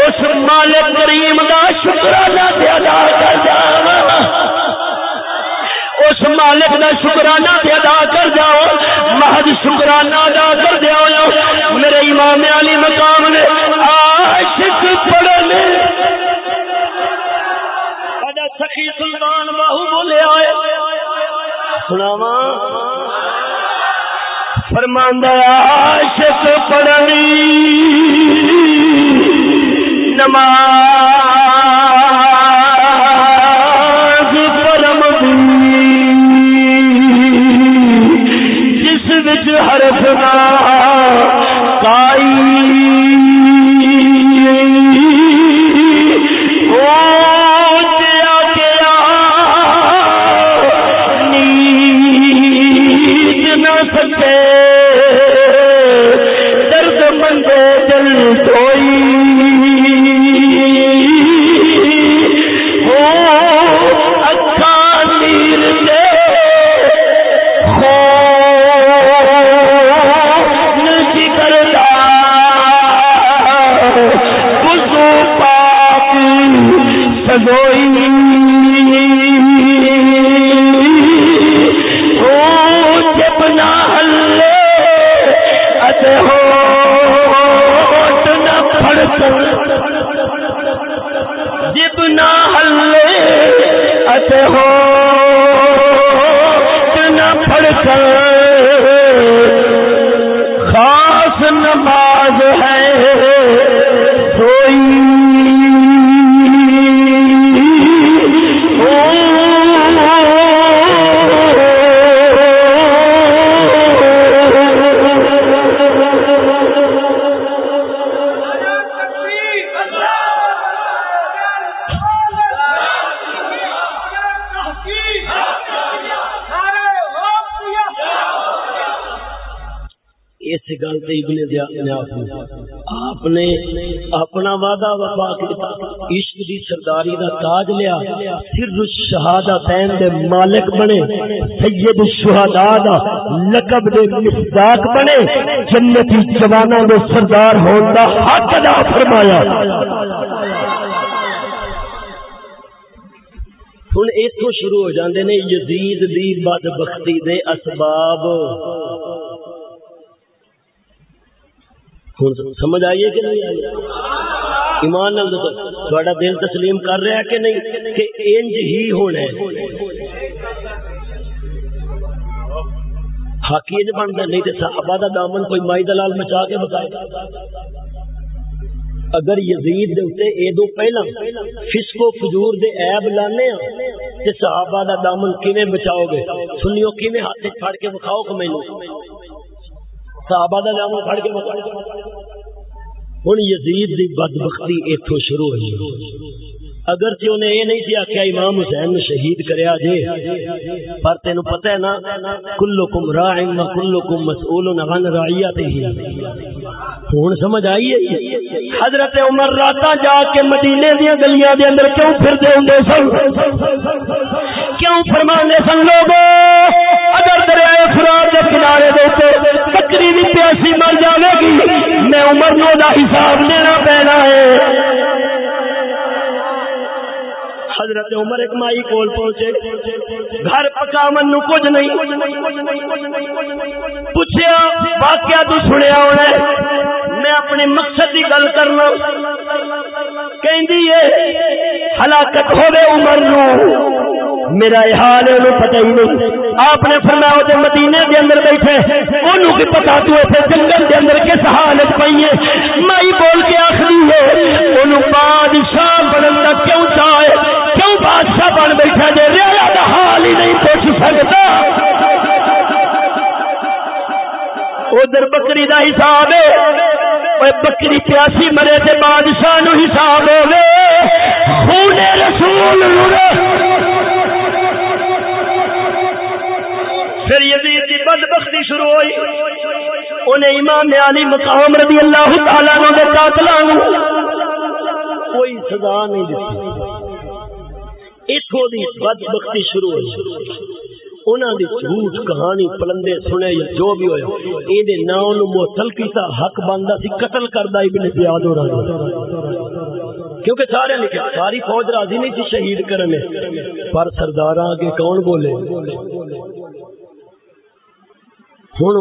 اس مالک کریم دا شکرانہ دے ادا کر جاواں۔ اس مالک کا شکرانہ ادا کر جاؤ محض شکرانہ ادا کر دیا میرے امام علی مقام نے عاشق پڑھنے سخی سلطان باہو بولے آئے سناوا فرماندہ عاشق پڑھنی نماز پرم جس بچ حرف آپ نے اپنا وعدہ وفا کیتا عشق دی سرداری دا تاج لیا سر شہادتین دے مالک بنے، سید الشہداء دا لقب دے مصداق بنے، جنتی جواناں دے سردار ہون دا حق ادا فرمایا۔ ہن ایتھوں شروع ہو جاندے نے یزید دی بدبختی دے اسباب۔ سمجھ آئیے کہ نہیں آئی ایمان نال تھوڑا دل تسلیم کر رہا کہ نہیں؟ کہ انج ہی ہونا ہاکی انج بنتا نہیں تو صحابہ دا دامن کوئی مائی دلال مچا کے بتائے۔ اگر یزید دے اتے اے دو پہلا فسق و فجور دے عیب لانے ہیں تے صحابہ دا دامن کیویں بچاؤ گے؟ سنیو، کیویں ہاتھ پھڑ کے بکھاؤ کہ مینوں؟ صحابہ دا جامع پھڑ کے بکھاؤ ہوں یزید دی بدبختی اتو شروع ہوئی۔ اگر چ انہیں یہ نہیں تھی آخیا امام حسین نے شہید کریا جے، پر تین پتہ ہے نا کلو کم راہ کلو کم مسول عن رعیت ہی ہوں سمجھ آئیے حضرت عمر رات جا کے مدینے دیا گلیاں دے اندر کیوں پھرتے ہوں سن؟ کیوں فرمانے سن لوگ اگر دریائے فرار کے کنارے دے بکری بھی پیاسی مر جائے گی، میں عمر نو دا حساب لینا پینا ہے۔ حضرت عمر ایک مائی کول پہنچے۔ گھر پکاون نو کچھ نہیں۔ پوچھیا، واقعہ تو سنیا ہونا میں اپنے مقصد کی گل کرنا۔ کہندی ہے، ہلاکت ہوے عمر نو۔ میرا یہ حال ہے پتہ ہی نہیں۔ آپ نے فرمایا، وہ مدینے کے اندر بیٹھے انہوں کی پتا تو اتنے جنگل کے اندر کس حالت پی ہے۔ مائی بول کے آخری ہے، انہوں بادشاہ بننے کا کیوں چاہے؟ بادشاہ بن بیٹھا جی ریا کا حال ہی نہیں پوچھ سکتا۔ ادھر بکری کا حساب ہے۔ بکری پیاسی مرے تے بادشاہ نو حساب ہونے رسول پھر یزید کی بدبختی شروع ہوئی۔ انہیں امام علی مقام رضی اللہ تعالیٰ نے قاتلوں کوئی سزا نہیں دیتی اتوں کی بد بختی شروع ہوئی۔ انہوں دی جھوٹ کہانی پلندے سنے یا جو بھی ہویا یہ نام معطل کیتا حق بنتا سی، قتل کردا ابن زیاد ہو رہا کیونکہ سارے لکھے، ساری فوج راضی نہیں تھی شہید کرنے پر سردار آگے کون بولے؟ ہوں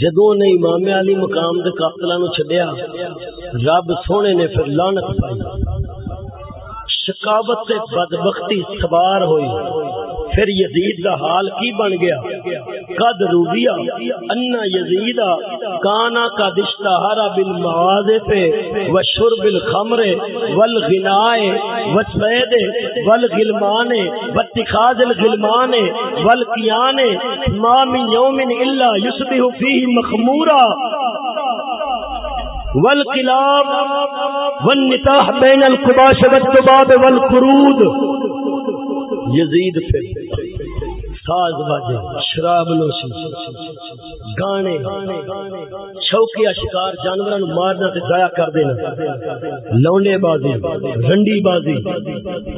جدو نے امام علی مقام کے قاتلوں نو چھڈیا، رب سونے نے پھر لعنت پائی۔ شکاوت سے بدبختی سوار ہوئی. پھر یزید کا حال کی بن گیا؟ قد روبیا انا یزید کانا کا دشتہ ہارا بل موازے پہ و شرب الخمر ول غنائے و سید ول غلمان و اتخاذ الغلمان ول قیان ما من یوم الا یصبح فیہ مخمورا. والقلاب والنتاح بین القباش والتباب والقرود. یزید پھر. ساز باجے شراب نوشی گانے شوقیا شکار جانوروں مارنا تے ضائع کر دینا. لونڈے بازی، رنڈی بازی،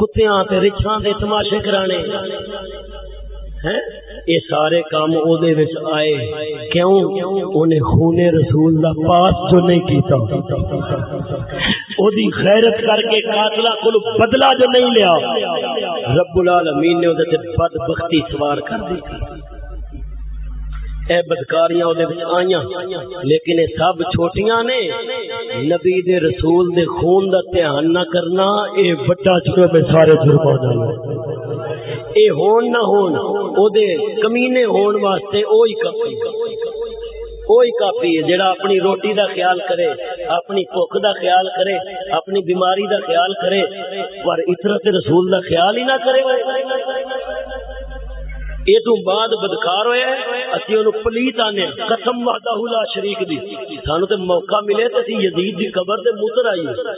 کتیاں تے رچھاں دے تماشے کرانے. یہ سارے کام او دے وچ آئے۔ کیوں؟ انہیں خون رسول دا پاس جو نہیں کیتا۔ او دی غیرت کر کے قاتلہ کل بدلہ جو نہیں لیا۔ رب العالمین نے او دے بد بختی سوار کر دی۔ اے بدکاریاں دے وچ آئیاں، لیکن اے سب چھوٹیاں نے۔ نبی دے رسول دے خون دا دھیان نہ کرنا، اے بڑا جرم سارے جرمانہ اے ہون نہ ہون او دے کمینے ہون واسطے اوہی کافی۔ کوئی کافی ہے جڑا اپنی روٹی دا خیال کرے، اپنی بھوک دا خیال کرے، اپنی بیماری دا خیال کرے، پر اطرت رسول دا خیال ہی نہ کرے۔ یہ تو بعد بدکار ہوئے، اسی انہوں پلیت آنے، قسم وحدہ لا شریک دی۔ سانو تے موقع ملے تے یزید دی قبر تے متر آئیے۔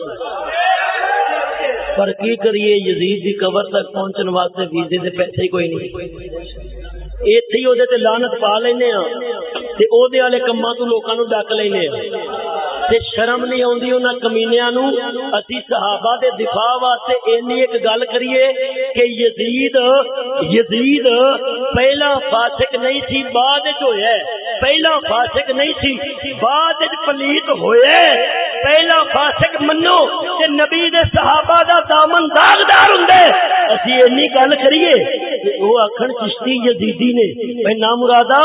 پر کی کریے، یزید دی قبر تک پہنچن واسطے ویزے دے پیسے کوئی نہیں۔ ایتھے ہی تے لعنت پا لینے ہاں تے او دے والے کماں تو لوکاں نو ڈک لینے ہاں۔ تے شرم نہیں آندی انہاں کمینیاں نو اسی صحابہ دے دفاع واسطے اینی ایک گل کریے کہ یزید یزید پہلا فاسق نہیں تھی بعد وچ ہویا ہے۔ پہلا فاسق نہیں تھی بعد وچ پلیت ہویا ہے۔ پہلا فاسق منو کہ نبی دے صحابہ دا دامن داغدار ہوندے اسی اینی گل کریے وہ آکھن چشتی یزیدی نے اے نامرادا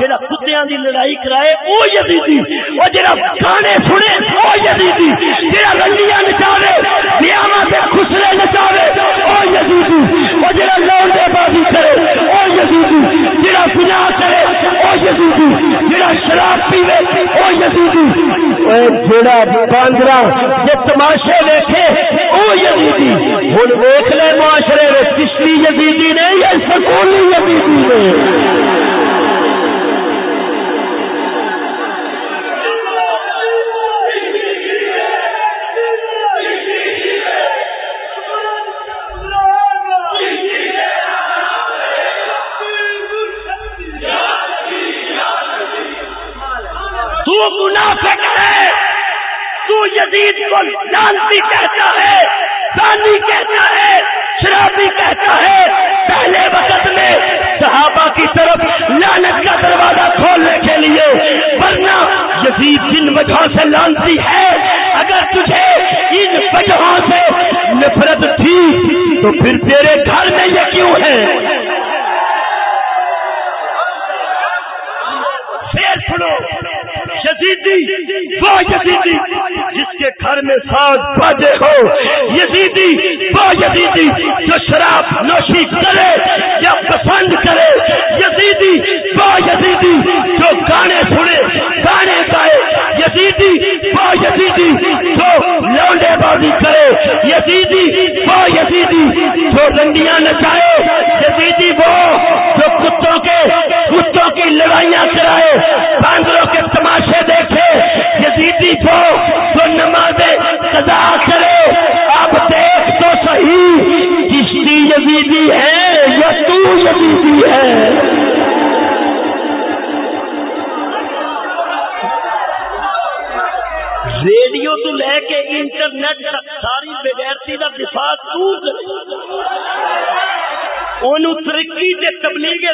جڑا کتےاں دی لڑائی کرائے، او یزیدی، او جڑا کھانے سنے، او یزیدی، جڑا رنڈیاں نچاوے نیاما تے خسرے نچاوے، او یزیدی، او جڑا لونڈے بازی کرے، او یزیدی، جڑا گناہ کرے، او یزیدی، جڑا شراب پیوے، او یزیدی۔ اے جڑا باندرا جے تماشے دیکھے او یزیدی۔ ہن ویکھ لے معاشرے وچ چشتی یزیدی نے یا سکولی یزیدی نے؟ تو منافق ہے۔ تو یزید کو لانتی کہتا ہے سانی کہتا ہے، شرابی کہتا ہے۔ پہلے وقت میں صحابہ کی طرف لانت کا دروازہ کھولنے کے لیے، ورنہ یزید جن وجہ سے لانتی ہے، اگر تجھے ان وجہوں سے نفرت تھی، تو پھر تیرے گھر میں یہ کیوں ہے؟ سنو۔ یزیدی وہ یزیدی، جس کے گھر میں ساز باجے ہو۔ یزیدی وہ یزیدی، جو شراب نوشی کرے یا پسند کرے۔ یزیدی وہ یزیدی، جو گانے سنے، گانے گائے۔ یزیدی وہ یزیدی، جو لونڈے بازی کرے۔ یزیدی وہ یزیدی، جو رنڈیاں نچائے۔ یزیدی وہ جو کتوں کے، کتوں کی لڑائیاں کرائے باندروں کے تماشے دیکھے، یزیدی کو جو نماز قضا کرے، اب دیکھ تو صحیح کشتی یزیدی ہے یا تو یزیدی ہے؟ ریڈیو تو لے کے انٹرنیٹ تک ساری بغیرتی کا دفاع تو ترقی کے تبلیغ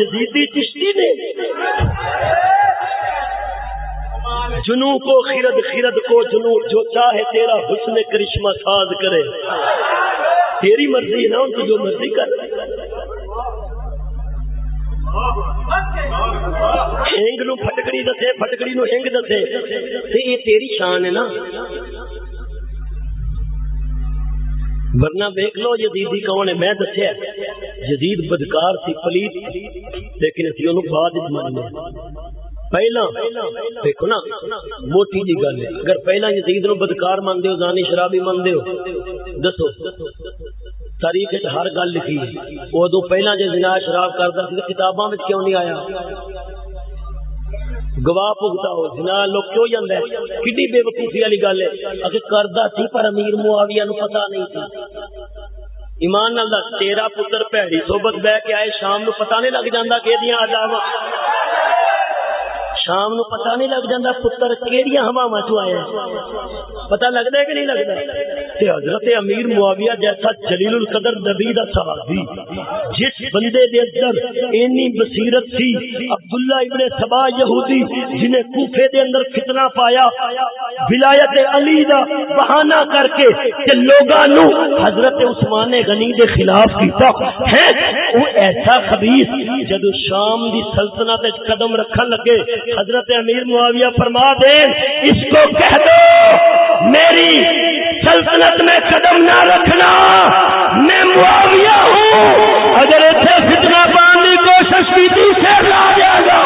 یزیدی چشتی نے۔ جنو کو خرد خرد کو جنو جو چاہے تیرا حسن کرشمہ ساز کرے۔ تیری مرضی ہے نا ان کو جو مرضی کر۔ ہنگ نو پٹکڑی دسے پٹکڑی نو ہنگ دسے۔ تے یہ تیری شان ہے نا۔ ورنہ دیکھ لو جدیدی کون ہے، میں دسیا۔ جدید بدکار سی پلیت لیکن اسی انہوں بعد ماننے پہلا، دیکھو نا، موٹی جی گل ہے۔ اگر پہلا جدید نو بدکار مانتے ہو، زانی شرابی مانتے ہو، دسو، تاریخ ہر گل لکھی ہے۔ ادو پہلا جی زنا شراب کرتا کتاباں کیوں نہیں آیا؟ گواہ پگتا ہو جنا لوگ کیوں جانا ہے کڈی بے وقوفی والی گل ہے۔ اگر کردا سی، پر امیر معاویہ نو پتہ نہیں تھی۔ ایمان نال تیرا پتر پیڑی صحبت بہ کے آئے، شام نو پتہ نہیں لگ جاندا کہ دیاں علاوہ شام نو پتہ نہیں لگ جاتا پتر کہڑی ہوا چ آیا پتا لگتا ہے کہ نہیں لگتا حضرت امیر معاویہ جیسا جلیل القدر نبی دا صحابی، جس بندے دے اندر اینی بصیرت تھی عبداللہ ابن سبا یہودی، جنہیں کوفے دے اندر فتنہ پایا، ولایت علی دا بہانہ کر کے کہ لوگاں نو حضرت عثمان غنی دے خلاف کیتا۔ ہے وہ ایسا خبیث جدو شام دی سلطنت قدم رکھن لگے حضرت امیر معاویہ فرما دے، اس کو کہہ دو، میری سلطنت میں قدم نہ رکھنا، میں معاویہ ہوں۔ اگر اتنے فتنا پانے کی کوشش کی تھی سے لا دیا گا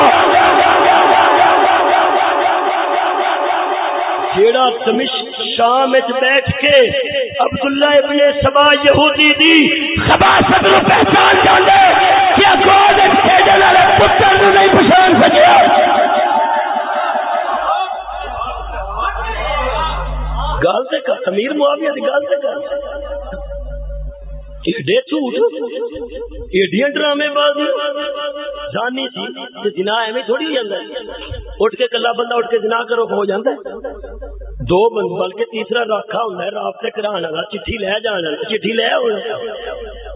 جیڑا تمش شام بیٹھ کے عبداللہ ابن سبا یہودی دی خباست نو پہچان جاندے، کیا گود کھیڈن والے پتر نو نہیں پہچان سکیا؟ گال سے کر، امیر معاویہ دی گال سے کر۔ ایڈے جھوٹ ایڈیاں ڈرامے بازی جانی جنا ایویں تھوڑی ہو اٹھ کے کلا بندہ اٹھ کے جنا کرو، ہو دو بند بلکہ تیسرا رکھا ہوندا ہے، رابطے کرانے والا چٹھی لے جان والا چٹھی لے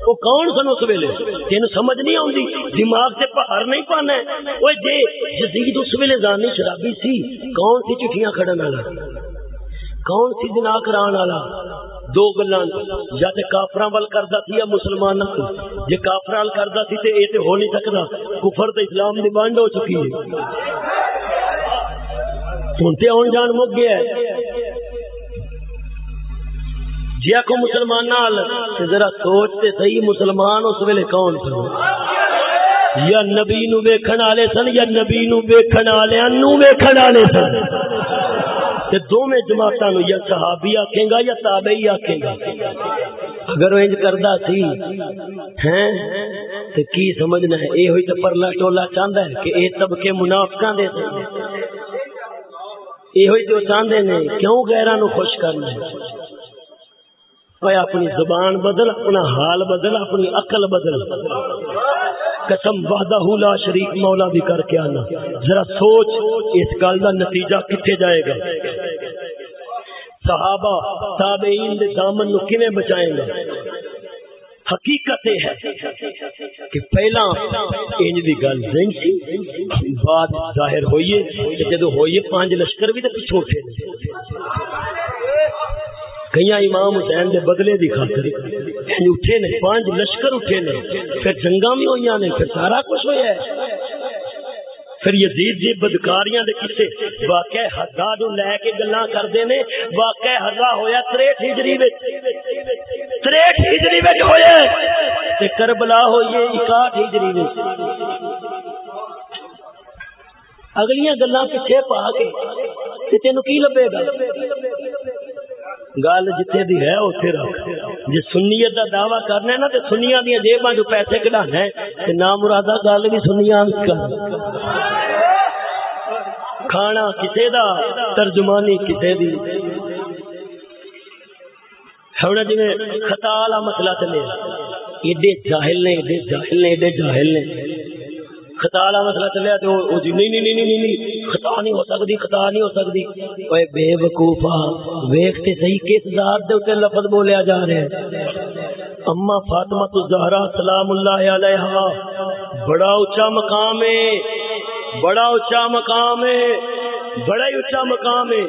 وہ کون سن اس ویلے؟ تین سمجھ نہیں آتی دماغ سے پہاڑ نہیں پانا وہ جے جدید اس ویلے جانی شرابی سی، کون سی چٹھیاں کھڑن والا؟ کون سی جنا کران والا؟ دو گلا یا تے کافراں ول کردا سی یا مسلمان جے کافراں ول کردا سی تے اے تے ہو نہیں سکدا۔ کفر تے اسلام دی بانڈ ہو چکی ہے۔ ہن تے اون جان مک گیا ہے۔ جیا کو مسلمان نال تے ذرا سوچ تے صحیح مسلمان اس ویلے کون سن؟ یا نبی نو ویکھن والے سن یا نبی نو ویکھن والےاں نو ویکھن والے سن؟ تے دوویں جماعتاں نو یا صحابی آکھے گا یا تابعی آکھے گا۔ اگر وہ انج کردا سی، ہیں؟ تے کی سمجھنا ہے؟ اے ہوئی تے پرلا ٹولا چاہندا ہے کہ اے طبقے منافقاں دے تے اے ہوئی جو چاہندے نے کیوں غیراں نو خوش کرنا ہے؟ اے اپنی زبان بدل، اپنا حال بدل، اپنی عقل بدل۔ قسم، وحدہ لا شریک مولا بھی کر کے آنا۔ ذرا سوچ، اس گل کا نتیجہ کتنے جائے گا؟ صحابہ، تابعین دے دامن نو کیویں بچائیں گا حقیقت ہے کہ پہلا انج دی گل نہیں سی بات ظاہر ہوئیے کہ جدو ہوئیے پانچ لشکر بھی تے پیچھے اٹھے۔ کئی امام حسین دے بدلے دی خاطر یعنی اٹھے نے، پانچ لشکر اٹھے نے، پھر جنگاں بھی ہوئی نے، پھر سارا کچھ ہویا ہے۔ پھر یزید جی بدکاریاں دے کسے واقع حدا حداد لے کے گلاں کردے نے واقع حدا ہویا 63 ہجری وچ۔ 63 ہجری وچ ہویا تے کربلا ہوئی 61 ہجری وچ۔ اگلیاں گلاں پیچھے پا کے، تے تینو کی لبے گا؟ گل جتھے دی ہے اوتھے رکھ۔ جے سنیت دا دعویٰ کرنا ہے نا تے سنیاں دی جیباں جو پیسے کڈانا ہے تے مرادا گل بھی سنیاں کر۔ کھانا کسے دا، ترجمانی کسے دی۔ ہن جے خطا والا مسئلہ چلے ایڈے جاہل نے، ایڈے جاہل نے، ایڈے جاہل نے۔ خطا والا مسئلہ چلیا تو او جی نہیں نہیں نہیں نہیں خطا نہیں ہو سکتی، خطا نہیں ہو سکتی۔ اوے بے وقوفا ویکھ تے صحیح کس ذات دے اوتے لفظ بولیا جا رہا ہے۔ اما فاطمہ تو زہرا سلام اللہ علیہا، بڑا اونچا مقام ہے۔ بڑا اونچا مقام ہے، بڑا ہی اچا مقام ہے۔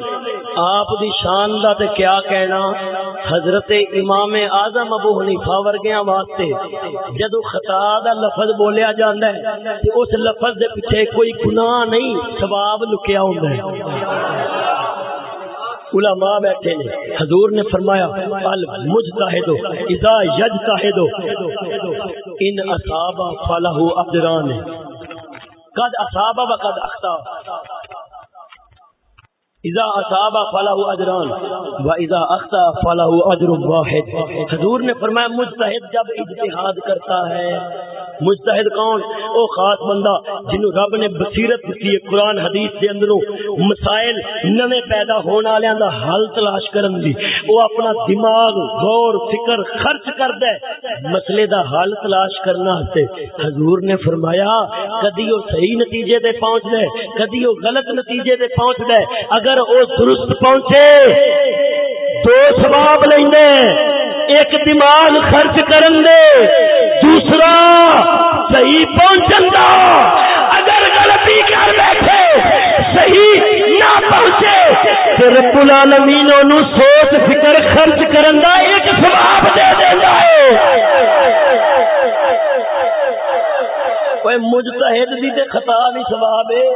آپ دی شان دا تے کیا کہنا؟ حضرت امام اعظم ابو حنیفہ ورگیاں واسطے جدو خطا دا لفظ بولیا جاندا ہے تے اس لفظ دے پیچھے کوئی گناہ نہیں، ثواب لکیا ہوندا ہے۔ علماء بیٹھے نے، حضور نے فرمایا المجتہد اذا یجتہد ان اصاب فلہ اجران قد اصاب و قد اختا اذا اصاب فله اجران و اذا اخطا فله اجر واحد۔ حضور نے فرمایا، مجتہد جب اجتہاد کرتا ہے، مجتہد کون؟ او خاص بندہ جنوں رب نے بصیرت دتی ہے قرآن حدیث دے اندروں۔ مسائل نویں پیدا ہون والےاں دا حل تلاش کرن دی۔ او اپنا دماغ، غور، فکر خرچ کردا ہے مسئلے دا حل تلاش کرنا واسطے حضور نے فرمایا، کدی او صحیح نتیجے تے پہنچ دے کدی او غلط نتیجے تے پہنچ دے اگر او درست پہنچے، دو ثواب لیندے، ایک دماغ خرچ کرن دے، دوسرا صحیح پہنچن دا۔ اگر غلطی کر بیٹھے، صحیح نہ پہنچے تو رب العالمین انہوں سوچ، فکر خرچ کرن دا ایک ثواب دے دیندا ہے۔ کوئی مجتہد دی تے خطا بھی ثواب ہے۔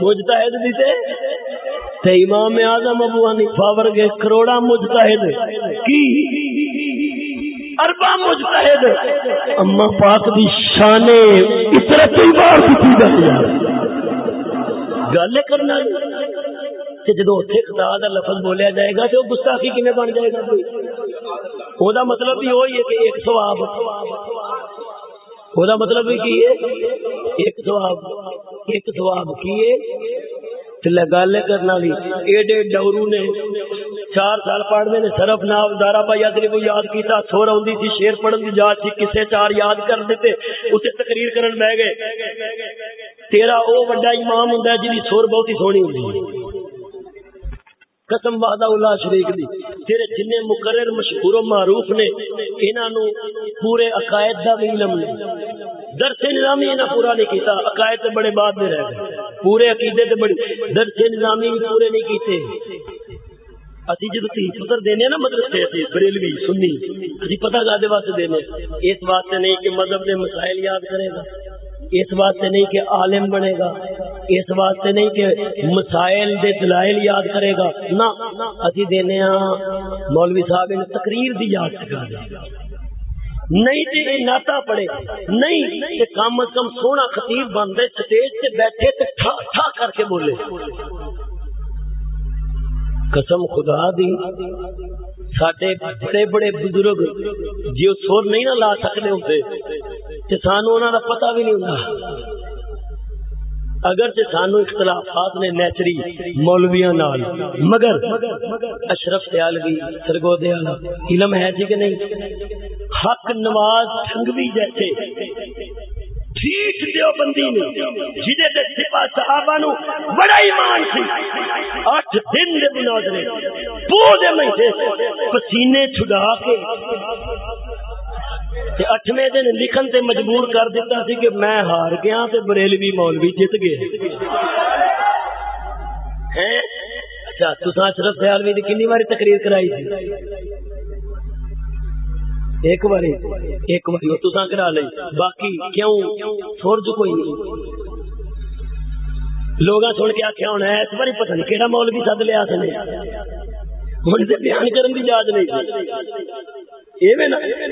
مجتہد دی تے تے امام اعظم ابو حنیفہ ورگے کروڑا مجتہد کی اربا مجتہد اما پاک دی شان اتنا کئی بار دتی جاتی گل کرنا کہ جدو اتنے خدا کا لفظ بولیا جائے گا تو گستاخی کھے بن جائے گا؟ وہ مطلب بھی وہی ہے کہ ایک سواب وہ مطلب بھی کی ہے؟ ایک سواب ایک سواب کی ہے گل کرنا بھی۔ ایڈے ڈورو نے چار سال پڑھنے نے صرف نام دارا بھائی ادری کو یاد کیتا، سور آدھی سی، شیر پڑھن کی یاد سی، کسے چار یاد کر دیتے اسے تقریر کرن بہ گئے۔ تیرا او بڑا امام ہوں جی سور بہت ہی سونی ہوں قسم وعدہ اللہ شریک دی۔ تیرے جن مقرر مشہور و معروف نے انہوں پورے عقائد دا بھی علم نہیں۔ درس نظامی انہیں پورا نہیں کیتا، عقائد تے بڑے بعد میں رہ گئے۔ پورے عقیدے تے بڑی درس نظامی بھی پورے نہیں کیتے۔ اسی جب تھی پتر دینے نا مدرسے اسی، بریلوی، سنی، اسی پتہ گا دے واسطے دینے۔ اس واسطے نہیں کہ مذہب دے مسائل یاد کرے گا۔ اس واسطے نہیں کہ عالم بنے گا، اس واسطے نہیں کہ مسائل دے دلائل یاد کرے گا۔ نہ، اسی دینے ہاں مولوی صاحب نے تقریر دی یاد سکھا دے نہیں تے یہ ناتا پڑے نہیں تے کم از کم سونا خطیب بن سٹیج سے بیٹھے تے ٹھا ٹھا کر کے بولے۔ قسم خدا دی سڈے بڑے بڑے بزرگ جی وہ سر نہیں نہ لا سکتے ہوتے سانو انہوں کا پتا بھی نہیں ہوں اگر سانو اختلافات نے نیچری مولویا نال، مگر اشرف سیالوی، سرگودے والا، علم ہے جی کہ نہیں؟ حق نواز ٹنگوی جیسے۔ ٹھیک دیو بندی نے جہے دے سپا صحابہ نو بڑا ایمان سی۔ اٹھ دن دے مناظرے پورے مہینے پسینے چھڑا کے تے اٹھویں دن لکھن تے مجبور کر دیتا سی کہ میں ہار گیا تے بریلوی مولوی جیت گئے۔ اچھا تسا اشرف سیالوی کی کنی باری تقریر کرائی تھی ایک بار ایک بار تسا کرا لے باقی کیوں؟ سورج کوئی نہیں۔ لوگ سن کے آخیا ہونا اس بار پتہ نہیں کہڑا مول بھی سد لیا سنے ہوں تو بیان کرنے کی یاد نہیں۔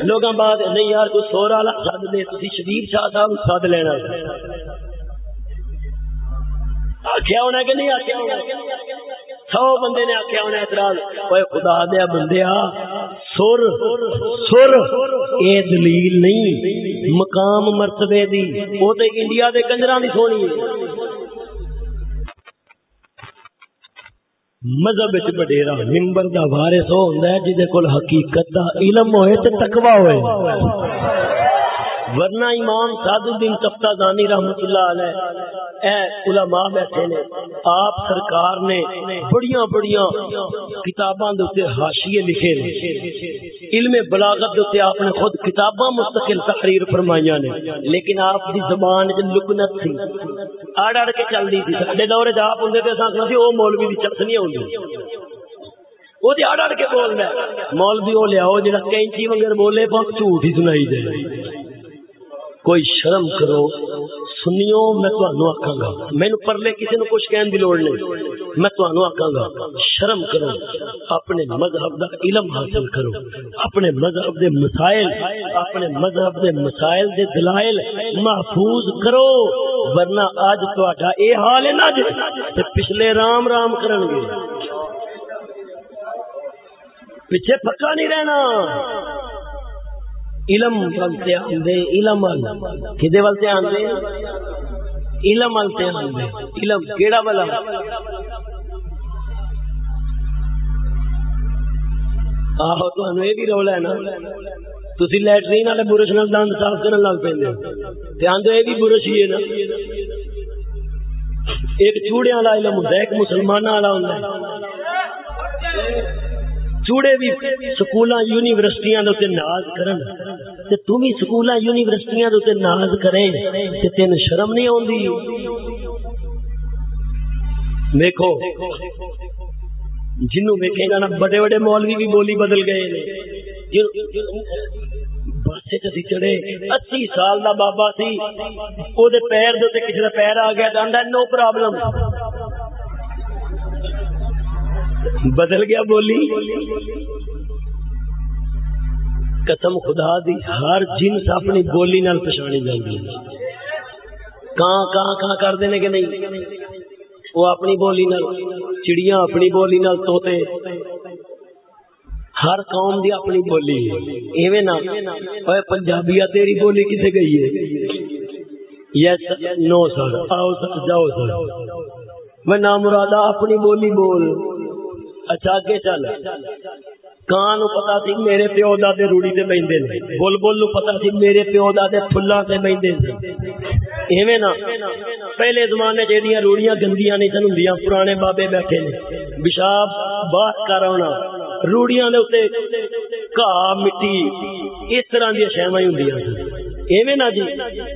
لوگ بعد، نہیں یار، کوئی سور والا سد لے تھی شبیر شاہ صاحب سد لینا۔ آخیا ہونا کہ نہیں آخیا ہونا؟ سو بندے نے آخیا انہیں اعتراض اوے خدا دیا بندیا، سر سر، اے دلیل نہیں، مقام مرتبے دی وہ تو انڈیا دے کنجرا دی سونی۔ مذہب وڈیرا ممبر دا وارث ہو ہوندا ہے جے کول حقیقت دا علم ہوئے تے تقوی ہوئے۔ ورنہ امام سعد الدین تفتہ دانی رحمت اللہ علیہ، اے علماء بیٹھے نے، آپ سرکار نے بڑیاں بڑیاں کتاباں دے حاشیے لکھے نے۔ علم بلاغت دے آپ نے خود کتاباں مستقل تحریر فرمائیاں نے۔ لیکن آپ دی زبان وچ لکنت تھی۔ اڑ اڑ کے چلدی تھی۔ ساڈے دور وچ آپ ہوندے تے اساں کہ او مولوی دی چت نہیں ہوندی۔ وہ اڑ اڑ کے بولدا مولوی او لیاؤ جڑا کینچی وگر بولے پاک جھوٹ ہی سنائی دے۔ کوئی شرم کرو، سنیو، میں تمہوں آکھاں گا۔ مینو پرلے کسی نے کچھ کہنے کی لوڑ نہیں۔ میں تمہوں آکھاں گا، شرم کرو۔ اپنے مذہب دا علم حاصل کرو۔ اپنے مذہب دے مسائل، اپنے مذہب دے مسائل دے دلائل محفوظ کرو۔ ورنہ آج تہاڈا اے حال ہے نا جی، تے پچھلے رام رام کرن گے۔ پیچھے پکا نہیں رہنا۔ علم ولتے آندے، علم ول۔ کدے ولتے آندے؟ علم ولتے آندے۔ علم کیڑا والا آہو تو یہ بھی رولا ہے نا۔ تھی لٹرین والے برش نال دند صاف کرنے لگ پہ آدھے یہ بھی برش ہی ہے نا۔ ایک چوڑے والا علم ہوتا ہے ایک مسلمان والا ہوتا ہے چوڑے بھی سکول یونیورسٹیاں ناز کرن، تے تو بھی سکول یونیورسٹیاں ناز کرے تے تین شرم نہیں آتی دیکھو، جنوں ویکھے گا نا، بڑے بڑے مولوی بھی بولی بدل گئے بس چڑے اسی سال دا بابا سی وہ پیر دے کسی کا پیر آ گیا نو پرابلم بدل گیا بولی۔ قسم خدا دی، ہر جنس اپنی بولی نال پچھاڑی جاتی کہاں کہاں کہاں کر دینے کے نہیں؟ وہ اپنی بولی نال، چڑیاں اپنی بولی نال توتے۔ ہر قوم دی اپنی بولی ایویں نہ۔ اوے پنجابیا تیری بولی کسے گئی ہے؟ یس، نو سر آؤ سر، جاؤ سر۔ میں نام مرادہ اپنی بولی بول۔ اچھا اگے چل۔ کان پتا سی میرے پیو دے روڑی سے بہتے نے۔ بل بل پتا سی میرے پیو دے فلا سے بہتے ایویں نا۔ پہلے زمانے چیزیاں روڑیاں گندیاں نہیں سن ہوں پرانے بابے بیٹھے نے۔ پیشاب بات کر آنا روڑیاں دے اتنے گاہ مٹی، اس طرح دیا شہما ہوں ایویں نا جی۔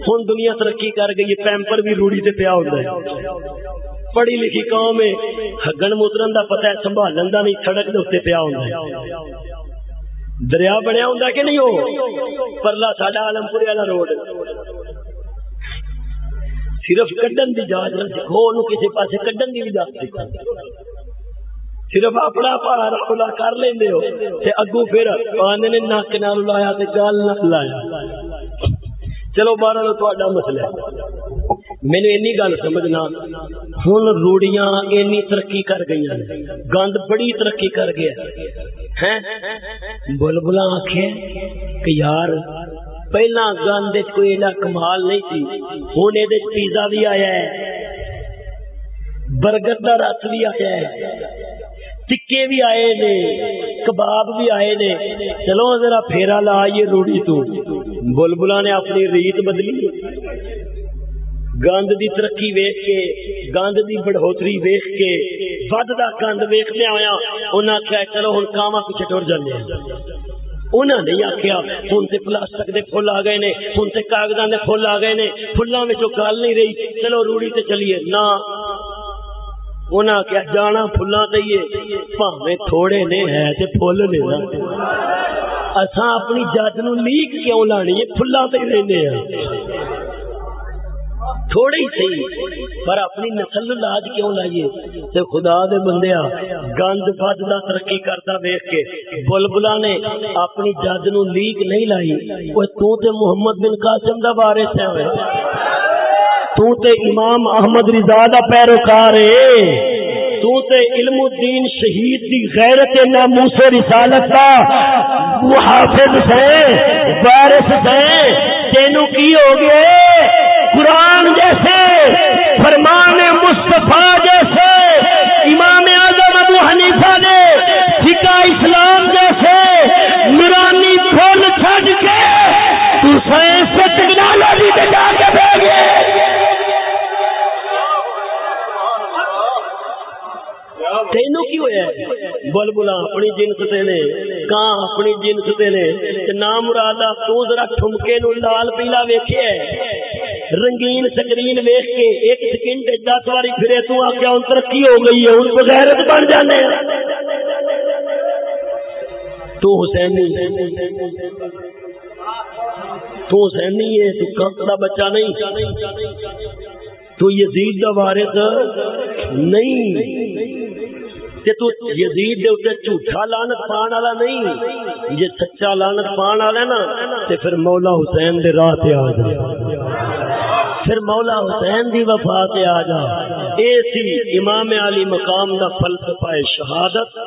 ہوں دنیا ترقی کر گئی پیمپر بھی روڑی سے پیا ہوتا ہے۔ پڑھی لکھی قوم ہے۔ ہگن موترن دا پتہ ہے، سنبھالن دا نہیں، سڑک دے اوتے پیا ہوندا ہے۔ دریا بنیا ہوندا کہ نہیں ہو پرلا ساڈا عالمپور والا روڈ۔ صرف کڈن دی جاج نہ سکھو اونوں کسی پاسے کڈن دی بھی جاج سکھو صرف اپنا پارا رولا کر لیندے ہو۔ تے اگوں پھر آندے نے نک نال لایا تے گل نہ لایا۔ چلو بارہ تو مسئلہ ہے۔ مینو این گل سمجھنا۔ ہوں روڑیاں اینی ترقی کر گئی گند بڑی ترقی کر گیا۔ بل آخ کہ یار پہلا گند کوئی ایڈا کمال نہیں تھی ہوں یہ پیزا بھی آیا ہے۔ برگر کا رس بھی آیا ہے۔ ٹکے بھی آئے نے۔ کباب بھی آئے نے۔ چلو ذرا پھیرا لا آئیے روڑی تو۔ بلبلا نے اپنی ریت بدلی۔ گند دی ترقی ویخ کے گند دی بڑھوتری ویخ کے ودتا گند ویخنے آیا انہیں آخیا چلو ہوں کاما پیچھے ٹر جانے انہوں نے آخیا ہوں تو پلاسٹک کے فل آ گئے نے ہوں تو کاغذ کے فل آ گئے نے فلوں میں گل نہیں رہی۔ چلو روڑی تے چلیے۔ نہ۔ انہاں کیا جانا فلاں تے پاویں تھوڑے نے ہے تے پھل نے اساں اپنی جد نو لیک کیوں لانی؟ ہے فلاں تے رہنے ہیں تھوڑے ہی صحیح ہاں۔ پر اپنی نسل لاج کیوں لائیے؟ تے خدا دے بندیا ہاں، گند فد دا ترقی کرتا ویخ کے بلبلا نے اپنی جد نو لیک نہیں لائی۔ وہ تو تے محمد بن قاسم دا بارے سے ہوئے تو تے امام احمد رضا دا پیروکار ہے۔ تو تے علم الدین شہید دی غیرت ناموس رسالت کا محافظ سے وارث سے تینو کی ہو گئے قرآن جیسے، فرمان مصطفیٰ جیسے، امام اعظم ابو حنیفہ نے فکا اسلام جیسے۔ نورانی پھول چھڈ کے تو سائنس ٹیکنالوجی دے تینو کی ہویا ہے؟ بلبلا اپنی جنس تے نے، کاں اپنی جنس تے نے، تے نام مرادا تو ذرا ٹھمکے نو لال پیلا ویکھیا ہے۔ رنگین سکرین ویخ کے ایک سیکنڈ دس باری پھرے تو آ کے ترقی ہو گئی ہے ان بغیرت بن جانے تو حسینی تو حسینی ہے، تو کم کا بچہ نہیں۔ تو یزید دا وارث نہیں۔ تو یزید دے اوتے جھوٹا لعنت پان والا نہیں۔ جے سچا لعنت پان والا نا، تے پھر مولا حسین دے راہ تے آ جائے۔ پھر مولا حسین دی وفا تے آ جا۔ اے سی امام علی مقام دا فلسفہ شہادت۔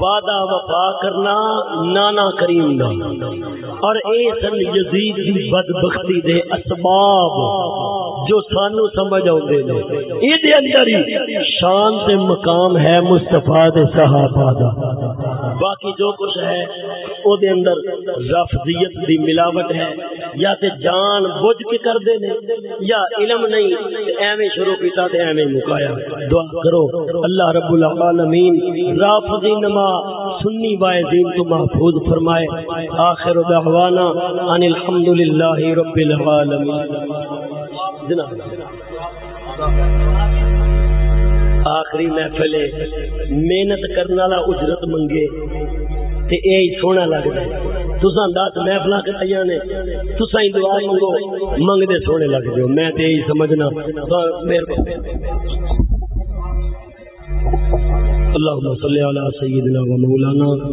وعدہ وفا کرنا نانا کریم دا۔ اور اے سن یزید دی بدبختی دے اسباب جو سانو سمجھ آتے نے۔ اے دے اندر ہی شان تے مقام ہے مصطفیٰ دے صحابہ دا۔ باقی جو کچھ ہے، او دے اندر رفضیت دی ملاوٹ ہے۔ یا تے جان بوجھ کے کر دے نے۔ یا علم نہیں ایویں شروع کیتا تے ایویں مکایا۔ دعا کرو، اللہ رب العالمین رافضی نما سنی وائے تو محفوظ فرمائے۔ آخر دعوانا ان الحمدللہ رب العالمین۔ جناب، آخری محفل محنت کرنے والا اجرت منگے تے اے سونا لگتا ہے۔ تساں دس محفل کرائی نے، تساں ہی دعا منگو منگتے سونے لگ جاؤ، میں تے یہی سمجھنا۔ اللهم صل على سيدنا ومولانا